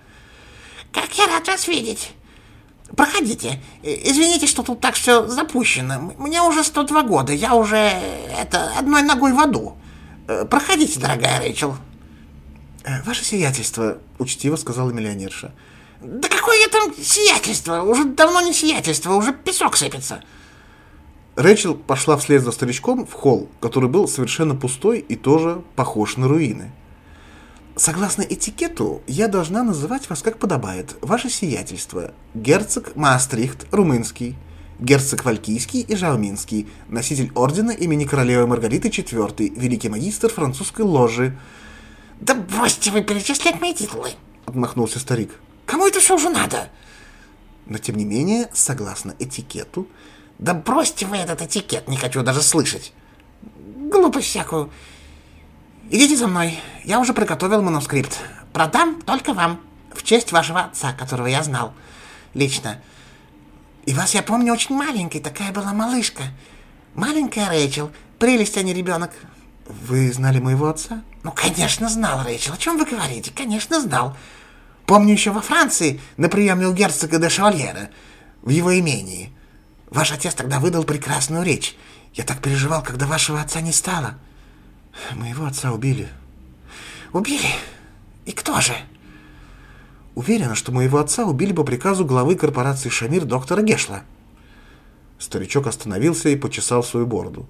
S2: «Как я рад вас видеть! Проходите. Извините, что тут так все запущено. Мне уже 102 года, я уже, это, одной ногой в аду. Э, проходите, дорогая Рэйчел.
S4: Э, «Ваше сиятельство», — учтиво сказала миллионерша.
S1: «Да какое там сиятельство? Уже давно не сиятельство, уже песок сыпется».
S4: Рэчел пошла вслед за старичком в холл, который был совершенно пустой и тоже похож на руины. «Согласно этикету, я должна называть вас как подобает. Ваше сиятельство. Герцог Маастрихт, румынский. Герцог Валькийский и Жауминский. Носитель ордена имени королевы Маргариты IV. Великий магистр французской ложи».
S1: «Да бросьте вы перечислять мои титулы!»
S4: — отмахнулся старик.
S1: «Кому это все уже надо?»
S4: Но, тем не менее, согласно этикету,
S1: да бросьте вы этот этикет, не хочу даже слышать. Глупость всякую. Идите за мной, я уже приготовил манускрипт. Продам только вам, в честь вашего отца, которого я знал лично. И вас я помню очень маленькой, такая была малышка. Маленькая Рэйчел, прелесть, а не ребенок.
S4: Вы знали моего отца?
S1: Ну, конечно, знал, Рэйчел. О чем вы говорите? Конечно, знал. Помню еще во Франции на приеме у герцога де Шавальера в его имении. Ваш отец тогда выдал прекрасную речь. Я так переживал, когда вашего отца не стало.
S4: Моего отца убили.
S1: Убили? И кто же?
S4: Уверена, что моего отца убили по приказу главы корпорации «Шамир» доктора Гешла. Старичок остановился и почесал свою бороду.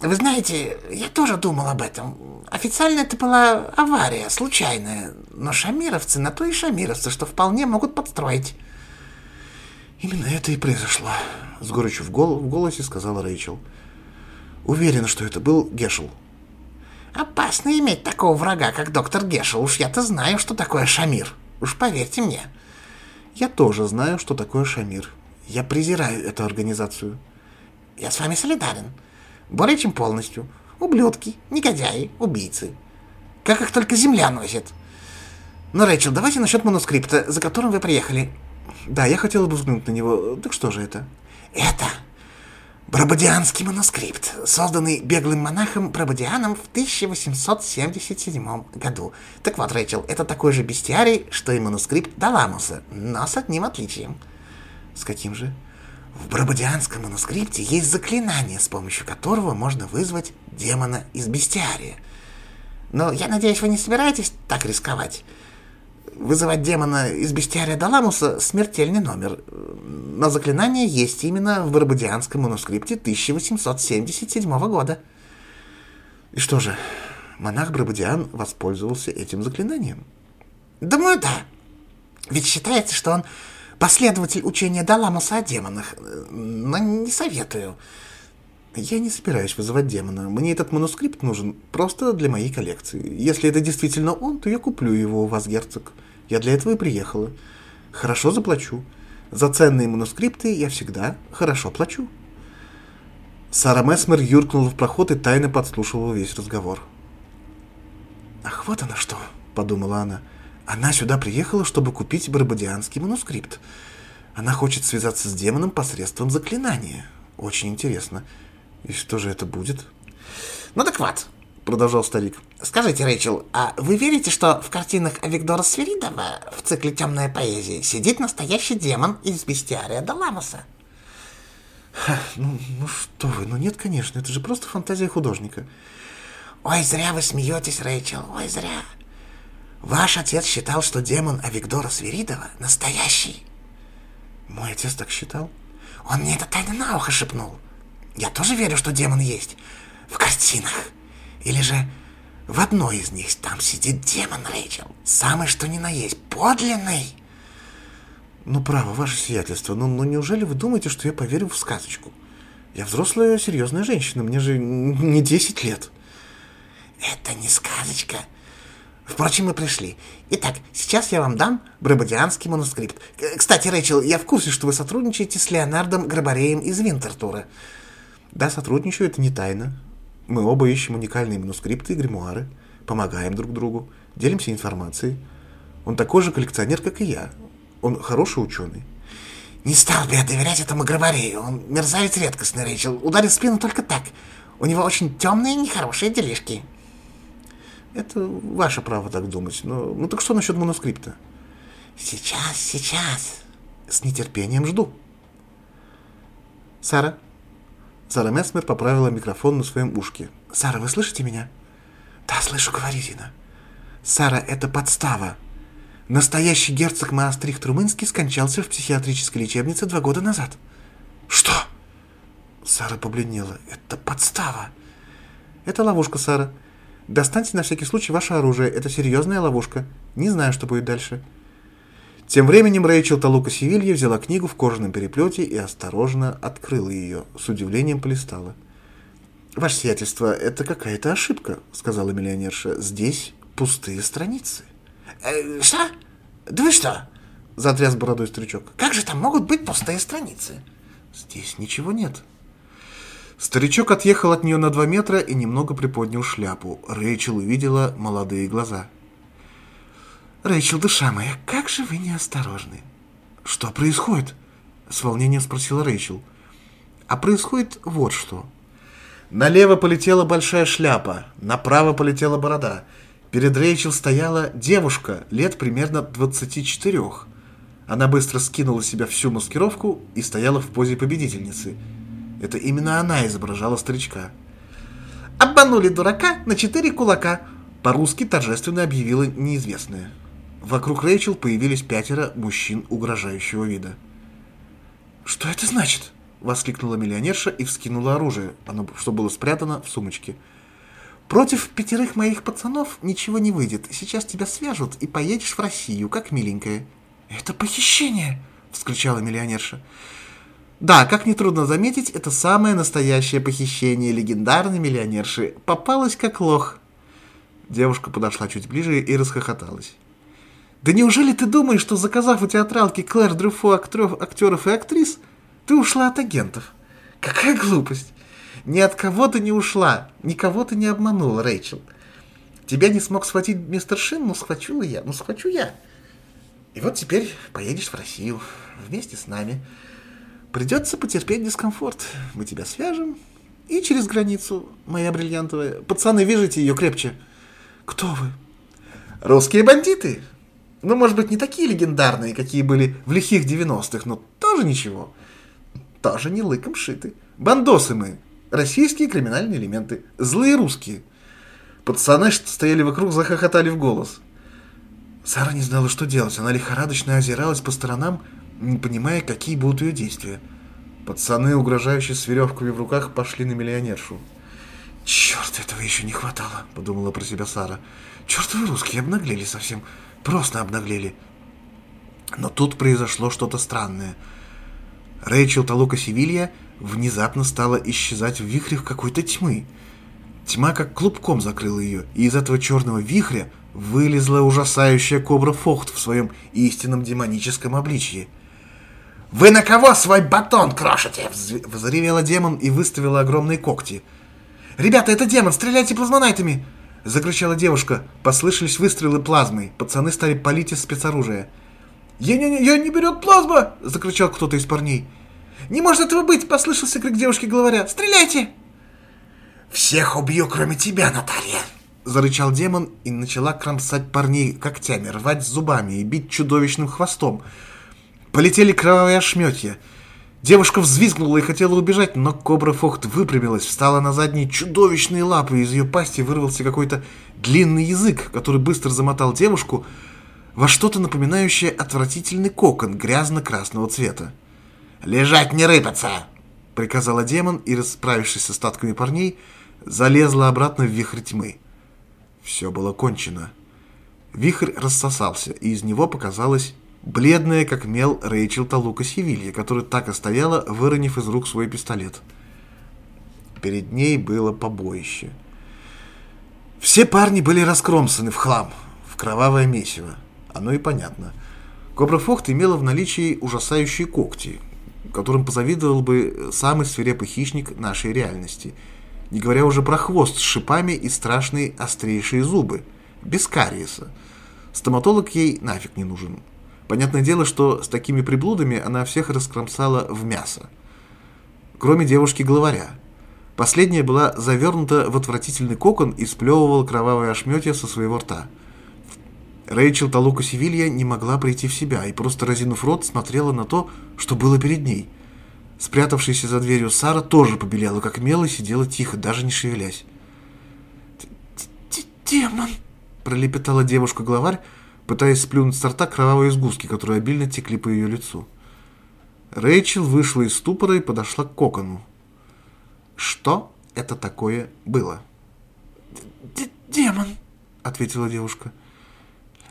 S1: Вы знаете, я тоже думал об этом. Официально это была авария, случайная. Но шамировцы на то и шамировцы, что вполне могут подстроить.
S4: «Именно это и произошло», — с горечью в, гол в голосе сказала Рэйчел. «Уверена, что это был Гешел».
S1: «Опасно иметь такого врага, как доктор Гешел. Уж я-то знаю, что такое Шамир. Уж поверьте мне».
S4: «Я тоже знаю, что такое Шамир. Я презираю эту организацию».
S1: «Я с вами солидарен. Более чем полностью. Ублюдки, негодяи, убийцы. Как их только земля носит». «Ну, Рэйчел, давайте насчет манускрипта, за которым вы приехали.
S4: Да, я хотела бы взглянуть на него. Так что же это?
S1: Это Брабадианский манускрипт, созданный беглым монахом Брабадианом в 1877 году. Так вот, Рэйчел, это такой же бестиарий, что и манускрипт Даламуса, но с одним отличием.
S4: С каким же?
S1: В Брабадианском манускрипте есть заклинание, с помощью которого можно вызвать демона из бестиария. Но я надеюсь, вы не собираетесь так рисковать. Вызывать демона из бестиария Даламуса – смертельный номер. Но заклинание есть именно в Барбадианском манускрипте 1877 года.
S4: И что же, монах Брабадиан воспользовался этим заклинанием?
S1: Думаю, да. Ведь считается, что он последователь учения Даламуса о демонах. Но не советую.
S4: Я не собираюсь вызывать демона. Мне этот манускрипт нужен просто для моей коллекции. Если это действительно он, то я куплю его у вас, герцог. Я для этого и приехала. Хорошо заплачу. За ценные манускрипты я всегда хорошо плачу. Сара Месмер юркнула в проход и тайно подслушивала весь разговор. «Ах, вот она что!» — подумала она. «Она сюда приехала, чтобы купить барбадианский манускрипт. Она хочет связаться с демоном посредством заклинания. Очень интересно. И что же это будет?
S1: Ну так вот, продолжал старик. Скажите, Рэйчел, а вы верите, что в картинах Виктора Сверидова в цикле «Темная поэзия» сидит настоящий демон из бестиария Даламаса?
S4: Ха, ну, ну что вы, ну нет, конечно, это же просто фантазия художника.
S1: Ой, зря вы смеетесь, Рэйчел, ой, зря. Ваш отец считал, что демон Авигдора Свиридова настоящий.
S4: Мой отец так считал?
S1: Он мне это тайно на ухо шепнул. Я тоже верю, что демон есть. В картинах. Или же в одной из них там сидит демон, Рэйчел. Самый что ни на есть. Подлинный.
S4: Ну, право, ваше сиятельство. Но, но неужели вы думаете, что я поверю в сказочку? Я взрослая, серьезная женщина. Мне же не 10 лет.
S1: Это не сказочка. Впрочем, мы пришли. Итак, сейчас я вам дам Брабадианский манускрипт. Кстати, Рэйчел, я в курсе, что вы сотрудничаете с Леонардом Грабареем из Винтертура.
S4: Да, сотрудничаю, это не тайна. Мы оба ищем уникальные манускрипты и гримуары, помогаем друг другу, делимся информацией. Он такой же коллекционер, как и я. Он хороший ученый.
S1: Не стал бы я доверять этому Грабарею. Он мерзавец редкостный, Рэйчел. Ударит спину только так. У него очень темные и нехорошие делишки.
S4: Это ваше право так думать. Но ну так что насчет манускрипта?
S1: Сейчас, сейчас.
S4: С нетерпением жду. Сара, Сара Месмер поправила микрофон на своем ушке. «Сара, вы слышите меня?»
S1: «Да, слышу, говори, Зина». Сара, это подстава. Настоящий герцог Маастрихт Румынский скончался в психиатрической лечебнице два года назад.
S2: Что?
S1: Сара побледнела. Это подстава. Это ловушка, Сара. Достаньте на всякий случай ваше оружие. Это серьезная ловушка. Не знаю, что будет дальше. Тем временем Рэйчел Талука Севилья взяла книгу в кожаном переплете и осторожно открыла ее. С удивлением полистала. «Ваше сиятельство, это какая-то ошибка», — сказала миллионерша. «Здесь пустые страницы».
S2: Э, «Что? Да вы что?» — затряс бородой старичок. «Как же там могут быть пустые страницы?»
S1: «Здесь ничего нет». Старичок отъехал от нее на два метра и немного приподнял шляпу. Рэйчел увидела молодые глаза. «Рэйчел, душа моя, как же вы неосторожны!» «Что происходит?» — с волнением спросила Рэйчел. «А происходит вот что». Налево полетела большая шляпа, направо полетела борода. Перед Рэйчел стояла девушка лет примерно 24. Она быстро скинула с себя всю маскировку и стояла в позе победительницы. Это именно она изображала старичка.
S2: «Обманули дурака на четыре кулака», — по-русски торжественно объявила неизвестная.
S1: Вокруг Рэйчел появились пятеро мужчин угрожающего вида. «Что это значит?» — воскликнула миллионерша и вскинула оружие, оно, что было спрятано в сумочке. «Против пятерых моих пацанов ничего не выйдет. Сейчас тебя свяжут и поедешь в Россию, как миленькая». «Это похищение!» — вскричала миллионерша. Да, как нетрудно заметить, это самое настоящее похищение легендарной миллионерши. Попалась как лох. Девушка подошла чуть ближе и расхохоталась. Да неужели ты думаешь, что заказав у театралки Клэр Дрюфо актеров, актеров и актрис, ты ушла от агентов? Какая глупость! Ни от кого ты не ушла, никого ты не обманула, Рэйчел. Тебя не смог схватить мистер Шин, но схвачу я, ну схвачу я. И вот теперь поедешь в Россию вместе с нами. Придется потерпеть дискомфорт. Мы тебя свяжем. И через границу, моя бриллиантовая. Пацаны, вяжите ее крепче. Кто вы? Русские бандиты. Ну, может быть, не такие легендарные, какие были в лихих 90-х, но тоже ничего. Тоже не лыком шиты. Бандосы мы. Российские криминальные элементы. Злые русские. Пацаны, что стояли вокруг, захохотали в голос. Сара не знала, что делать. Она лихорадочно озиралась по сторонам, не понимая, какие будут ее действия. Пацаны, угрожающие с веревками в руках, пошли на миллионершу. «Черт, этого еще не хватало», — подумала про себя Сара. «Чертовы русские обнаглели совсем. Просто обнаглели». Но тут произошло что-то странное. Рэйчел Талука Севилья внезапно стала исчезать в вихрях какой-то тьмы. Тьма как клубком закрыла ее, и из этого черного вихря вылезла ужасающая кобра Фохт в своем истинном демоническом обличье — «Вы на кого свой батон крошите?» — взревела демон и выставила огромные когти. «Ребята, это демон! Стреляйте плазмонайтами!» — закричала девушка. Послышались выстрелы плазмой. Пацаны стали палить из спецоружия. «Я не, я не берет плазма!» — закричал кто-то из парней. «Не может этого быть!» — послышался крик девушки главаря. «Стреляйте!» «Всех убью, кроме тебя, Наталья!» Зарычал демон и начала кромсать парней когтями, рвать зубами и бить чудовищным хвостом. Полетели кровавые ошметья. Девушка взвизгнула и хотела убежать, но Кобра Фохт выпрямилась, встала на задние чудовищные лапы, и из ее пасти вырвался какой-то длинный язык, который быстро замотал девушку во что-то напоминающее отвратительный кокон грязно-красного цвета. «Лежать, не рыпаться!» — приказала демон и, расправившись с остатками парней, залезла обратно в вихрь тьмы. Все было кончено. Вихрь рассосался, и из него показалась Бледная, как мел, Рэйчел Талука Севилья, которая так и стояла, выронив из рук свой пистолет. Перед ней было побоище. Все парни были раскромсаны в хлам, в кровавое месиво. Оно и понятно. Кобра Фохт имела в наличии ужасающие когти, которым позавидовал бы самый свирепый хищник нашей реальности. Не говоря уже про хвост с шипами и страшные острейшие зубы. Без кариеса. Стоматолог ей нафиг не нужен. Понятное дело, что с такими приблудами она всех раскромсала в мясо. Кроме девушки-главаря. Последняя была завернута в отвратительный кокон и сплевывала кровавые ошметья со своего рта. Рэйчел Талука Севилья не могла прийти в себя и просто разинув рот смотрела на то, что было перед ней. Спрятавшаяся за дверью Сара тоже побелела, как мел, и сидела тихо, даже не шевелясь.
S2: «Демон!»
S1: — пролепетала девушка-главарь, пытаясь сплюнуть с рта кровавые сгустки, которые обильно текли по ее лицу. Рэйчел вышла из ступора и подошла к кокону. Что это такое было?
S2: «Демон», —
S1: ответила девушка.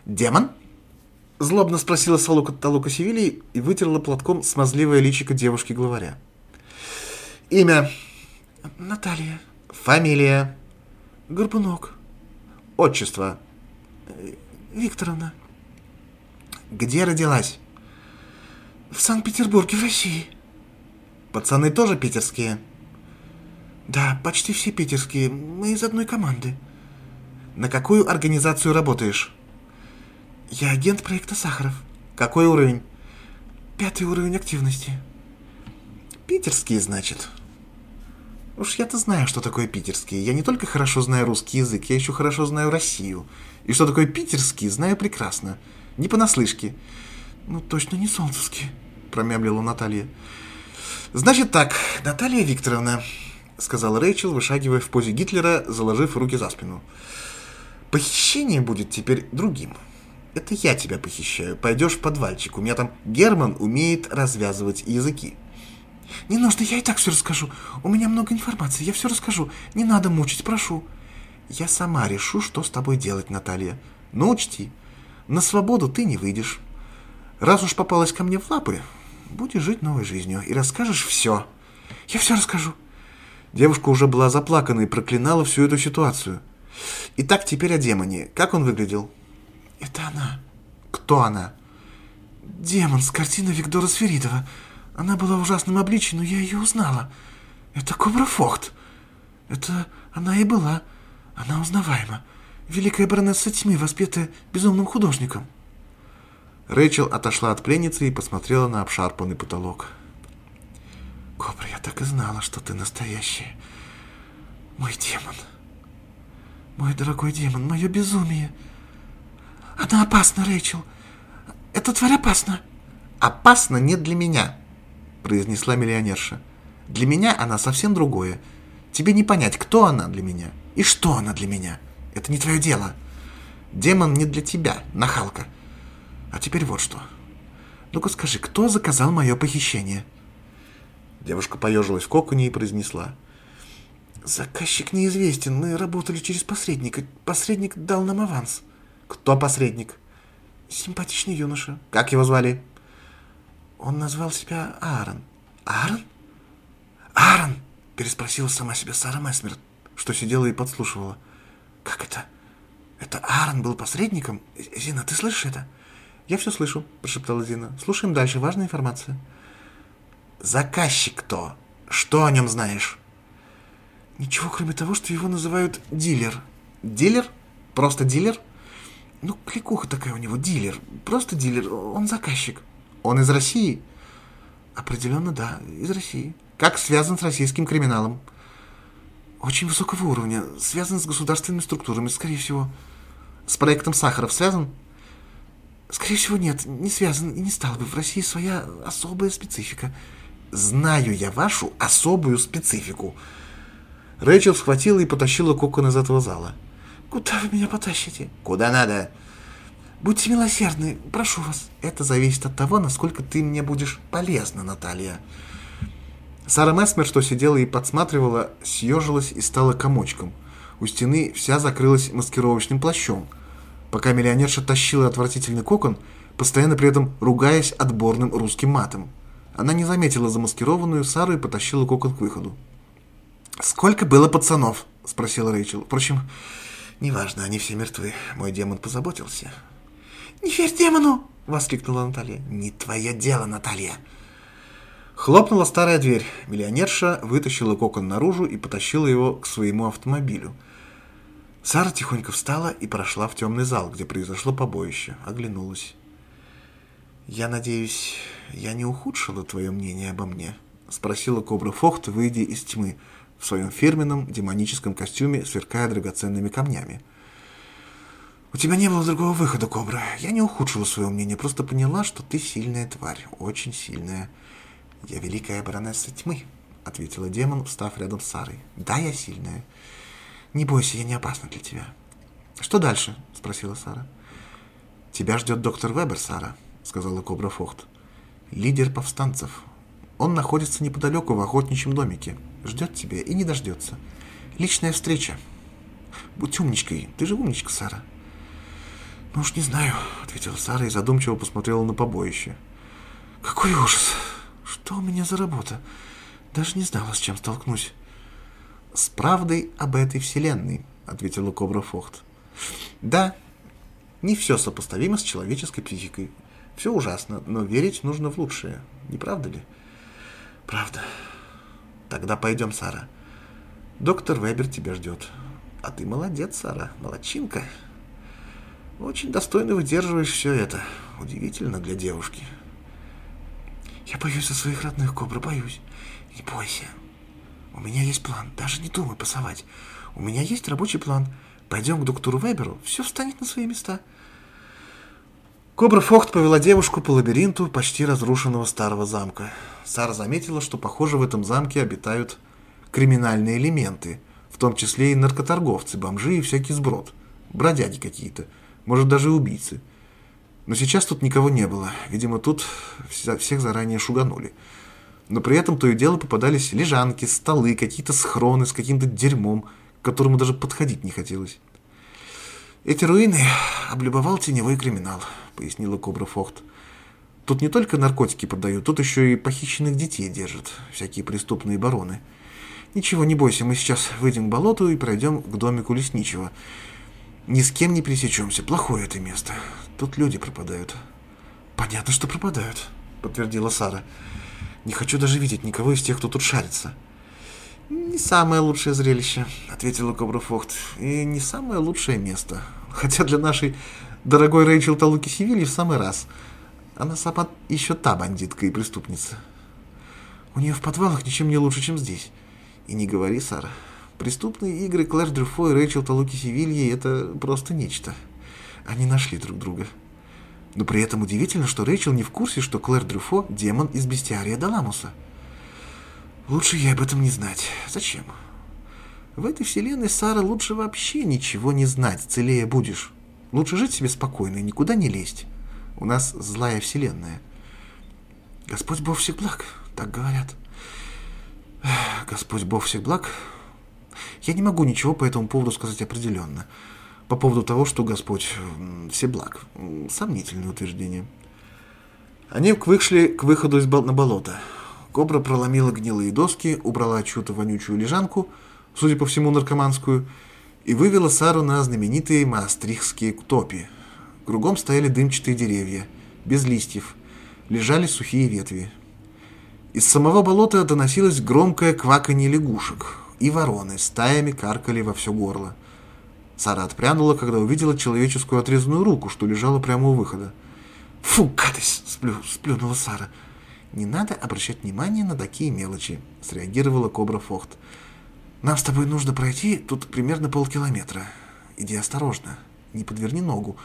S1: «Демон?» — злобно спросила Салука Талука Севилий и вытерла платком смазливое личико девушки-главаря. «Имя?»
S2: «Наталья».
S1: «Фамилия?»
S2: «Горбунок».
S1: «Отчество?»
S2: «Викторовна».
S1: «Где родилась?»
S2: В Санкт-Петербурге, в России.
S1: Пацаны тоже питерские?
S2: Да, почти все питерские. Мы из одной команды.
S1: На какую организацию работаешь?
S2: Я агент проекта Сахаров.
S1: Какой уровень?
S2: Пятый уровень активности.
S1: Питерские, значит. Уж я-то знаю, что такое питерские. Я не только хорошо знаю русский язык, я еще хорошо знаю Россию. И что такое питерские, знаю прекрасно. Не понаслышке.
S2: Ну, точно не солнцевские,
S1: промямлила Наталья. Значит так, Наталья Викторовна, сказал Рэйчел, вышагивая в позе Гитлера, заложив руки за спину. Похищение будет теперь другим. Это я тебя похищаю. Пойдешь в подвальчик. У меня там Герман умеет развязывать языки.
S2: Не нужно, я и так все расскажу. У меня много информации, я все расскажу. Не надо мучить, прошу.
S1: Я сама решу, что с тобой делать, Наталья. Но учти, на свободу ты не выйдешь. Раз уж попалась ко мне в лапы, будешь жить новой жизнью и расскажешь все.
S2: Я все расскажу.
S1: Девушка уже была заплакана и проклинала всю эту ситуацию. Итак, теперь о демоне. Как он выглядел?
S2: Это она.
S1: Кто она?
S2: Демон с картины Виктора Сверидова. Она была в ужасном обличии, но я ее узнала. Это Кобра Фохт. Это она и была. Она узнаваема. Великая баронесса тьмы, воспетая безумным художником.
S1: Рэйчел отошла от пленницы и посмотрела на обшарпанный потолок.
S2: «Кобра, я так и знала, что ты настоящая. Мой демон. Мой дорогой демон, мое безумие. Она опасна, Рэйчел. Эта тварь опасна».
S1: «Опасна не для меня», — произнесла миллионерша. «Для меня она совсем другое. Тебе не понять, кто она для меня и что она для меня. Это не твое дело. Демон не для тебя, нахалка». А теперь вот что. Ну-ка скажи, кто заказал мое похищение?» Девушка поежилась в коконе и произнесла.
S2: «Заказчик неизвестен. Мы работали через посредника. Посредник дал нам аванс».
S1: «Кто посредник?»
S2: «Симпатичный юноша».
S1: «Как его звали?»
S2: «Он назвал себя Аарон».
S1: «Аарон?»
S2: «Аарон!» — переспросила сама себя Сара Месмер,
S1: что сидела и подслушивала.
S2: «Как это? Это Аарон был посредником? Зина, ты слышишь это?»
S1: «Я все слышу», – прошептала Зина. «Слушаем дальше. Важная информация». «Заказчик кто? Что о нем знаешь?»
S2: «Ничего, кроме того, что его называют дилер».
S1: «Дилер? Просто дилер?»
S2: «Ну, кликуха такая у него, дилер. Просто дилер. Он заказчик».
S1: «Он из России?»
S2: «Определенно, да, из России».
S1: «Как связан с российским криминалом?»
S2: «Очень высокого уровня. Связан с государственными структурами, скорее всего».
S1: «С проектом Сахаров связан?»
S2: Скорее всего, нет, не связан и не стал бы. В России своя особая специфика.
S1: Знаю я вашу особую специфику. Рэйчел схватила и потащила Кокон из этого зала.
S2: Куда вы меня потащите?
S1: Куда надо.
S2: Будьте милосердны, прошу вас.
S1: Это зависит от того, насколько ты мне будешь полезна, Наталья. Сара Месмер, что сидела и подсматривала, съежилась и стала комочком. У стены вся закрылась маскировочным плащом – пока миллионерша тащила отвратительный кокон, постоянно при этом ругаясь отборным русским матом. Она не заметила замаскированную Сару и потащила кокон к выходу. «Сколько было пацанов?» – спросила Рэйчел. «Впрочем, неважно, они все мертвы. Мой демон позаботился».
S2: «Не верь демону!»
S1: – воскликнула Наталья. «Не твое дело, Наталья!» Хлопнула старая дверь. Миллионерша вытащила кокон наружу и потащила его к своему автомобилю – Сара тихонько встала и прошла в темный зал, где произошло побоище, оглянулась. «Я надеюсь, я не ухудшила твое мнение обо мне?» — спросила Кобра Фохт, выйдя из тьмы, в своем фирменном демоническом костюме, сверкая драгоценными камнями. «У тебя не было другого выхода, Кобра. Я не ухудшила свое мнение, просто поняла, что ты сильная тварь, очень сильная. Я великая баронесса тьмы», — ответила демон, встав рядом с Сарой. «Да, я сильная. Не бойся, я не опасна для тебя. «Что дальше?» — спросила Сара. «Тебя ждет доктор Вебер, Сара», — сказала Кобра Фохт. «Лидер повстанцев. Он находится неподалеку в охотничьем домике. Ждет тебя и не дождется. Личная встреча. Будь умничкой. Ты же умничка, Сара». «Ну уж не знаю», — ответила Сара и задумчиво посмотрела на побоище. «Какой ужас! Что у меня за работа? Даже не знала, с чем столкнусь». «С правдой об этой вселенной», — ответила Кобра Фохт. «Да, не все сопоставимо с человеческой психикой. Все ужасно, но верить нужно в лучшее. Не правда ли? Правда. Тогда пойдем, Сара. Доктор Вебер тебя ждет. А ты молодец, Сара, молодчинка. Очень достойно выдерживаешь все это. Удивительно для девушки. Я боюсь за своих родных, Кобра, боюсь. Не бойся. У меня есть план. Даже не думай пасовать. У меня есть рабочий план — Пойдем к доктору Веберу, все встанет на свои места. Кобра Фохт повела девушку по лабиринту почти разрушенного старого замка. Сара заметила, что, похоже, в этом замке обитают криминальные элементы, в том числе и наркоторговцы, бомжи и всякий сброд, бродяги какие-то, может, даже убийцы. Но сейчас тут никого не было. Видимо, тут всех заранее шуганули. Но при этом то и дело попадались лежанки, столы, какие-то схроны с каким-то дерьмом – к которому даже подходить не хотелось. «Эти руины облюбовал теневой криминал», — пояснила Кобра Фохт. «Тут не только наркотики продают, тут еще и похищенных детей держат, всякие преступные бароны. Ничего, не бойся, мы сейчас выйдем к болоту и пройдем к домику лесничего. Ни с кем не пересечемся, плохое это место. Тут люди пропадают». «Понятно, что пропадают», — подтвердила Сара. «Не хочу даже видеть никого из тех, кто тут шарится». «Не самое лучшее зрелище», — ответила Кобра Фохт. «И не самое лучшее место. Хотя для нашей дорогой Рэйчел Талуки Севильи в самый раз. Она сама еще та бандитка и преступница. У нее в подвалах ничем не лучше, чем здесь. И не говори, Сара. Преступные игры Клэш Дрюфо и Рэйчел Талуки Севильи — это просто нечто. Они нашли друг друга. Но при этом удивительно, что Рэйчел не в курсе, что Клэр Дрюфо — демон из бестиария Даламуса. Лучше ей об этом не знать. Зачем? В этой вселенной, Сара, лучше вообще ничего не знать, целее будешь. Лучше жить себе спокойно и никуда не лезть. У нас злая вселенная. Господь Бог всех благ, так говорят. Господь Бог всех благ. Я не могу ничего по этому поводу сказать определенно. По поводу того, что Господь все благ. Сомнительное утверждение. Они вышли к выходу из бол на болото. Кобра проломила гнилые доски, убрала чью-то вонючую лежанку, судя по всему наркоманскую, и вывела Сару на знаменитые маастрихские топи. Кругом стояли дымчатые деревья, без листьев, лежали сухие ветви. Из самого болота доносилось громкое кваканье лягушек, и вороны стаями каркали во все горло. Сара отпрянула, когда увидела человеческую отрезанную руку, что лежала прямо у выхода. «Фу, гадость!» — сплю, сплюнула Сара. «Не надо обращать внимание на такие мелочи», — среагировала Кобра Фохт. «Нам с тобой нужно пройти тут примерно полкилометра. Иди осторожно, не подверни ногу.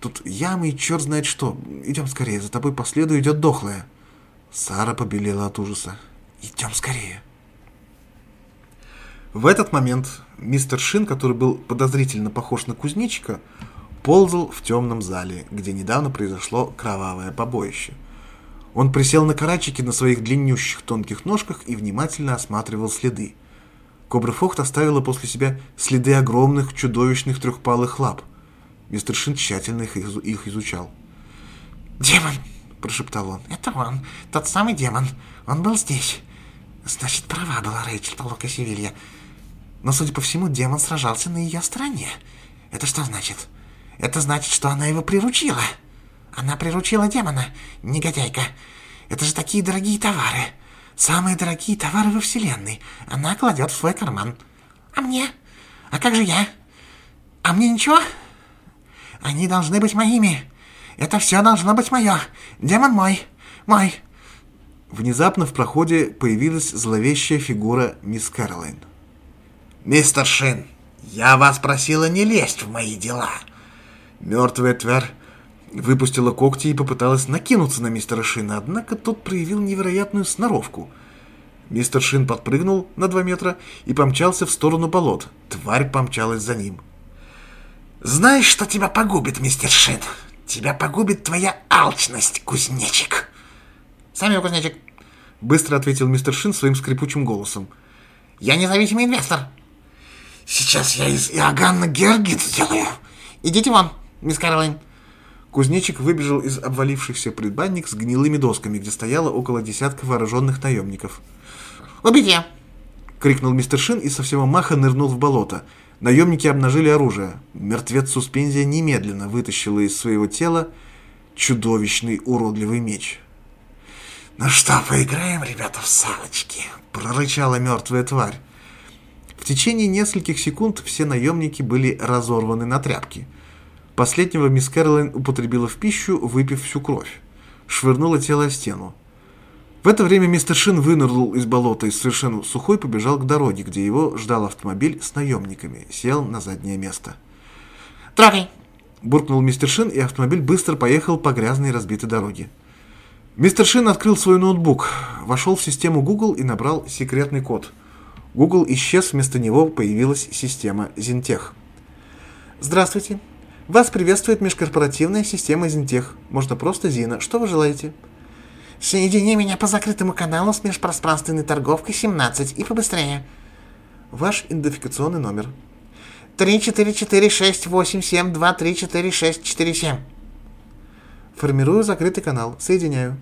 S1: Тут ямы и черт знает что. Идем скорее, за тобой по следу идет дохлая». Сара побелела от ужаса. «Идем скорее». В этот момент мистер Шин, который был подозрительно похож на кузнечика, ползал в темном зале, где недавно произошло кровавое побоище – он присел на карачики на своих длиннющих тонких ножках и внимательно осматривал следы. Кобра Фохт оставила после себя следы огромных, чудовищных трехпалых лап. Мистер Шин тщательно их, их изучал. «Демон!» – прошептал он. «Это он, тот самый демон. Он был здесь. Значит, права была Рэйчел Толока Севилья. Но, судя по всему, демон сражался на ее стороне. Это что значит? Это значит, что она его приручила!» Она приручила демона, негодяйка. Это же такие дорогие товары. Самые дорогие товары во Вселенной. Она кладет в свой карман. А мне? А как же я? А мне ничего? Они должны быть моими. Это все должно быть мое. Демон мой. Мой. Внезапно в проходе появилась зловещая фигура мисс Кэролайн.
S2: «Мистер Шин, я вас просила не лезть в мои дела».
S1: Мертвая тварь выпустила когти и попыталась накинуться на мистера Шина, однако тот проявил невероятную сноровку. Мистер Шин подпрыгнул на два метра и помчался в сторону болот. Тварь помчалась за ним.
S2: Знаешь, что тебя погубит, мистер Шин? Тебя погубит твоя алчность, кузнечик.
S5: Сами кузнечик.
S1: Быстро ответил мистер Шин своим скрипучим голосом.
S5: Я независимый инвестор.
S2: Сейчас я из Иоганна Георгит сделаю.
S5: Идите вон, мисс Каролайн.
S1: Кузнечик выбежал из обвалившихся предбанник с гнилыми досками, где стояло около десятка вооруженных наемников.
S5: «Убейте!»
S1: — крикнул мистер Шин и со всего маха нырнул в болото. Наемники обнажили оружие. Мертвец Суспензия немедленно вытащила из своего тела чудовищный уродливый меч.
S2: «Ну что, поиграем, ребята, в салочки?» — прорычала мертвая тварь.
S1: В течение нескольких секунд все наемники были разорваны на тряпки. Последнего мисс Кэролайн употребила в пищу, выпив всю кровь. Швырнула тело о стену. В это время мистер Шин вынырнул из болота и совершенно сухой побежал к дороге, где его ждал автомобиль с наемниками. Сел на заднее место.
S5: «Трогай!»
S1: – буркнул мистер Шин, и автомобиль быстро поехал по грязной разбитой дороге. Мистер Шин открыл свой ноутбук, вошел в систему Google и набрал секретный код. Google исчез, вместо него появилась система Зинтех. «Здравствуйте. Вас приветствует межкорпоративная система Зинтех. Можно просто Зина. Что вы желаете?»
S5: Соедини меня по закрытому каналу с межпространственной торговкой 17 и побыстрее.
S1: Ваш идентификационный номер.
S5: 3446872344647.
S1: Формирую закрытый канал. Соединяю.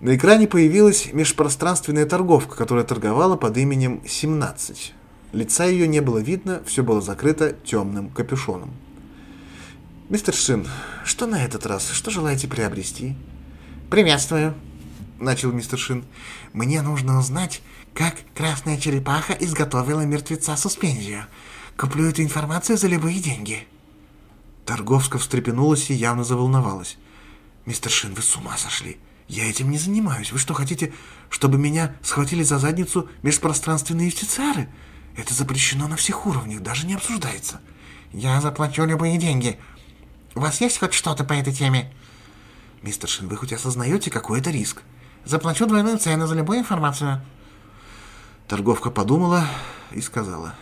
S1: На экране появилась межпространственная торговка, которая торговала под именем 17. Лица ее не было видно, все было закрыто темным капюшоном. «Мистер Шин, что на этот раз? Что желаете приобрести?»
S5: «Приветствую», —
S2: начал мистер Шин. «Мне нужно узнать, как красная черепаха изготовила мертвеца суспензию. Куплю эту информацию за любые деньги».
S1: Торговска встрепенулась и явно заволновалась. «Мистер Шин, вы с ума сошли. Я этим не занимаюсь. Вы что, хотите, чтобы меня схватили за задницу межпространственные юстициары? Это запрещено на всех уровнях, даже не обсуждается».
S5: «Я заплачу любые деньги. У вас есть хоть что-то по этой теме?»
S1: Мистер Шин, вы хоть осознаете, какой это риск?
S5: Заплачу двойную цену за любую информацию.
S1: Торговка подумала и сказала.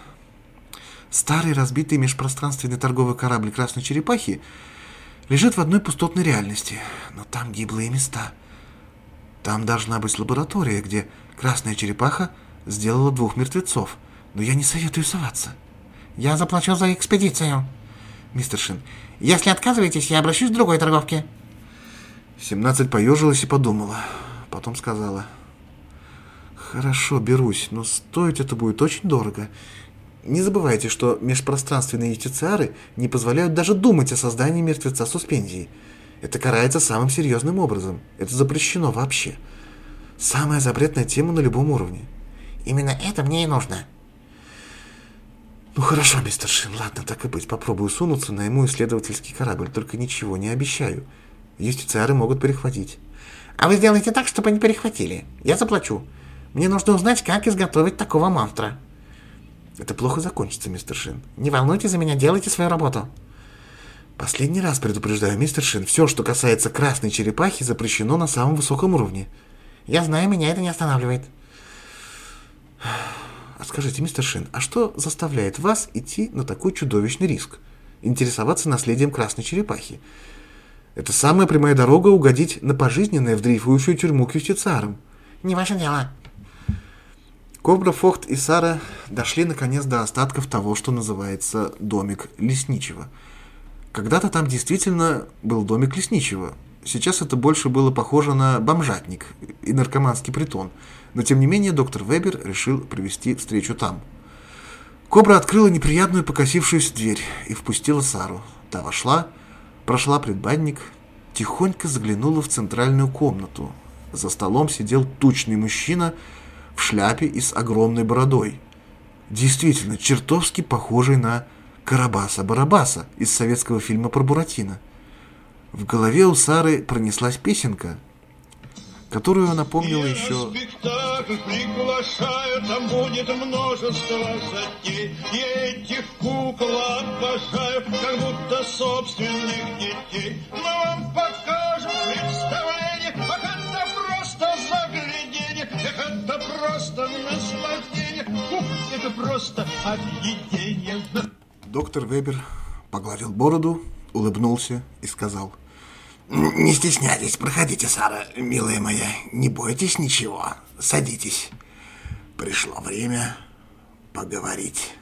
S1: Старый разбитый межпространственный торговый корабль Красной Черепахи лежит в одной пустотной реальности, но там гиблые места. Там должна быть лаборатория, где Красная Черепаха сделала двух мертвецов, но я не советую соваться.
S5: Я заплачу за экспедицию.
S1: Мистер Шин,
S5: если отказываетесь, я обращусь к другой торговке.
S1: 17 поежилась и подумала. Потом сказала. Хорошо, берусь, но стоить это будет очень дорого. Не забывайте, что межпространственные ютициары не позволяют даже думать о создании мертвеца суспензии. Это карается самым серьезным образом. Это запрещено вообще. Самая запретная тема на любом уровне.
S5: Именно это мне и нужно.
S1: Ну хорошо, мистер Шин, ладно, так и быть. Попробую сунуться, найму исследовательский корабль, только ничего не обещаю. Юстициары могут перехватить.
S5: А вы сделаете так, чтобы они перехватили. Я заплачу. Мне нужно узнать, как изготовить такого монстра.
S1: Это плохо закончится, мистер Шин.
S5: Не волнуйтесь за меня, делайте свою работу.
S1: Последний раз предупреждаю, мистер Шин, все, что касается красной черепахи, запрещено на самом высоком уровне.
S5: Я знаю, меня это не останавливает.
S1: А скажите, мистер Шин, а что заставляет вас идти на такой чудовищный риск? Интересоваться наследием красной черепахи? Это самая прямая дорога угодить на пожизненное в дрейфующую тюрьму к юстициарам.
S5: Не ваше дело.
S1: Кобра, Фохт и Сара дошли наконец до остатков того, что называется домик лесничего. Когда-то там действительно был домик лесничего. Сейчас это больше было похоже на бомжатник и наркоманский притон. Но тем не менее доктор Вебер решил провести встречу там. Кобра открыла неприятную покосившуюся дверь и впустила Сару. Та вошла, Прошла предбанник, тихонько заглянула в центральную комнату. За столом сидел тучный мужчина в шляпе и с огромной бородой. Действительно, чертовски похожий на Карабаса-Барабаса из советского фильма про Буратино. В голове у Сары пронеслась песенка, которую напомнила еще...
S6: спектакль приглашаю, там будет множество затей. И этих кукол обожаю, как будто собственных детей. Мы вам покажем представление, ах, это просто загляденье, эх, это просто наслаждение, ух, это просто объедение.
S1: Доктор Вебер
S7: погладил бороду, улыбнулся и сказал.
S1: Не стесняйтесь, проходите, Сара, милая моя, не бойтесь ничего, садитесь. Пришло время поговорить.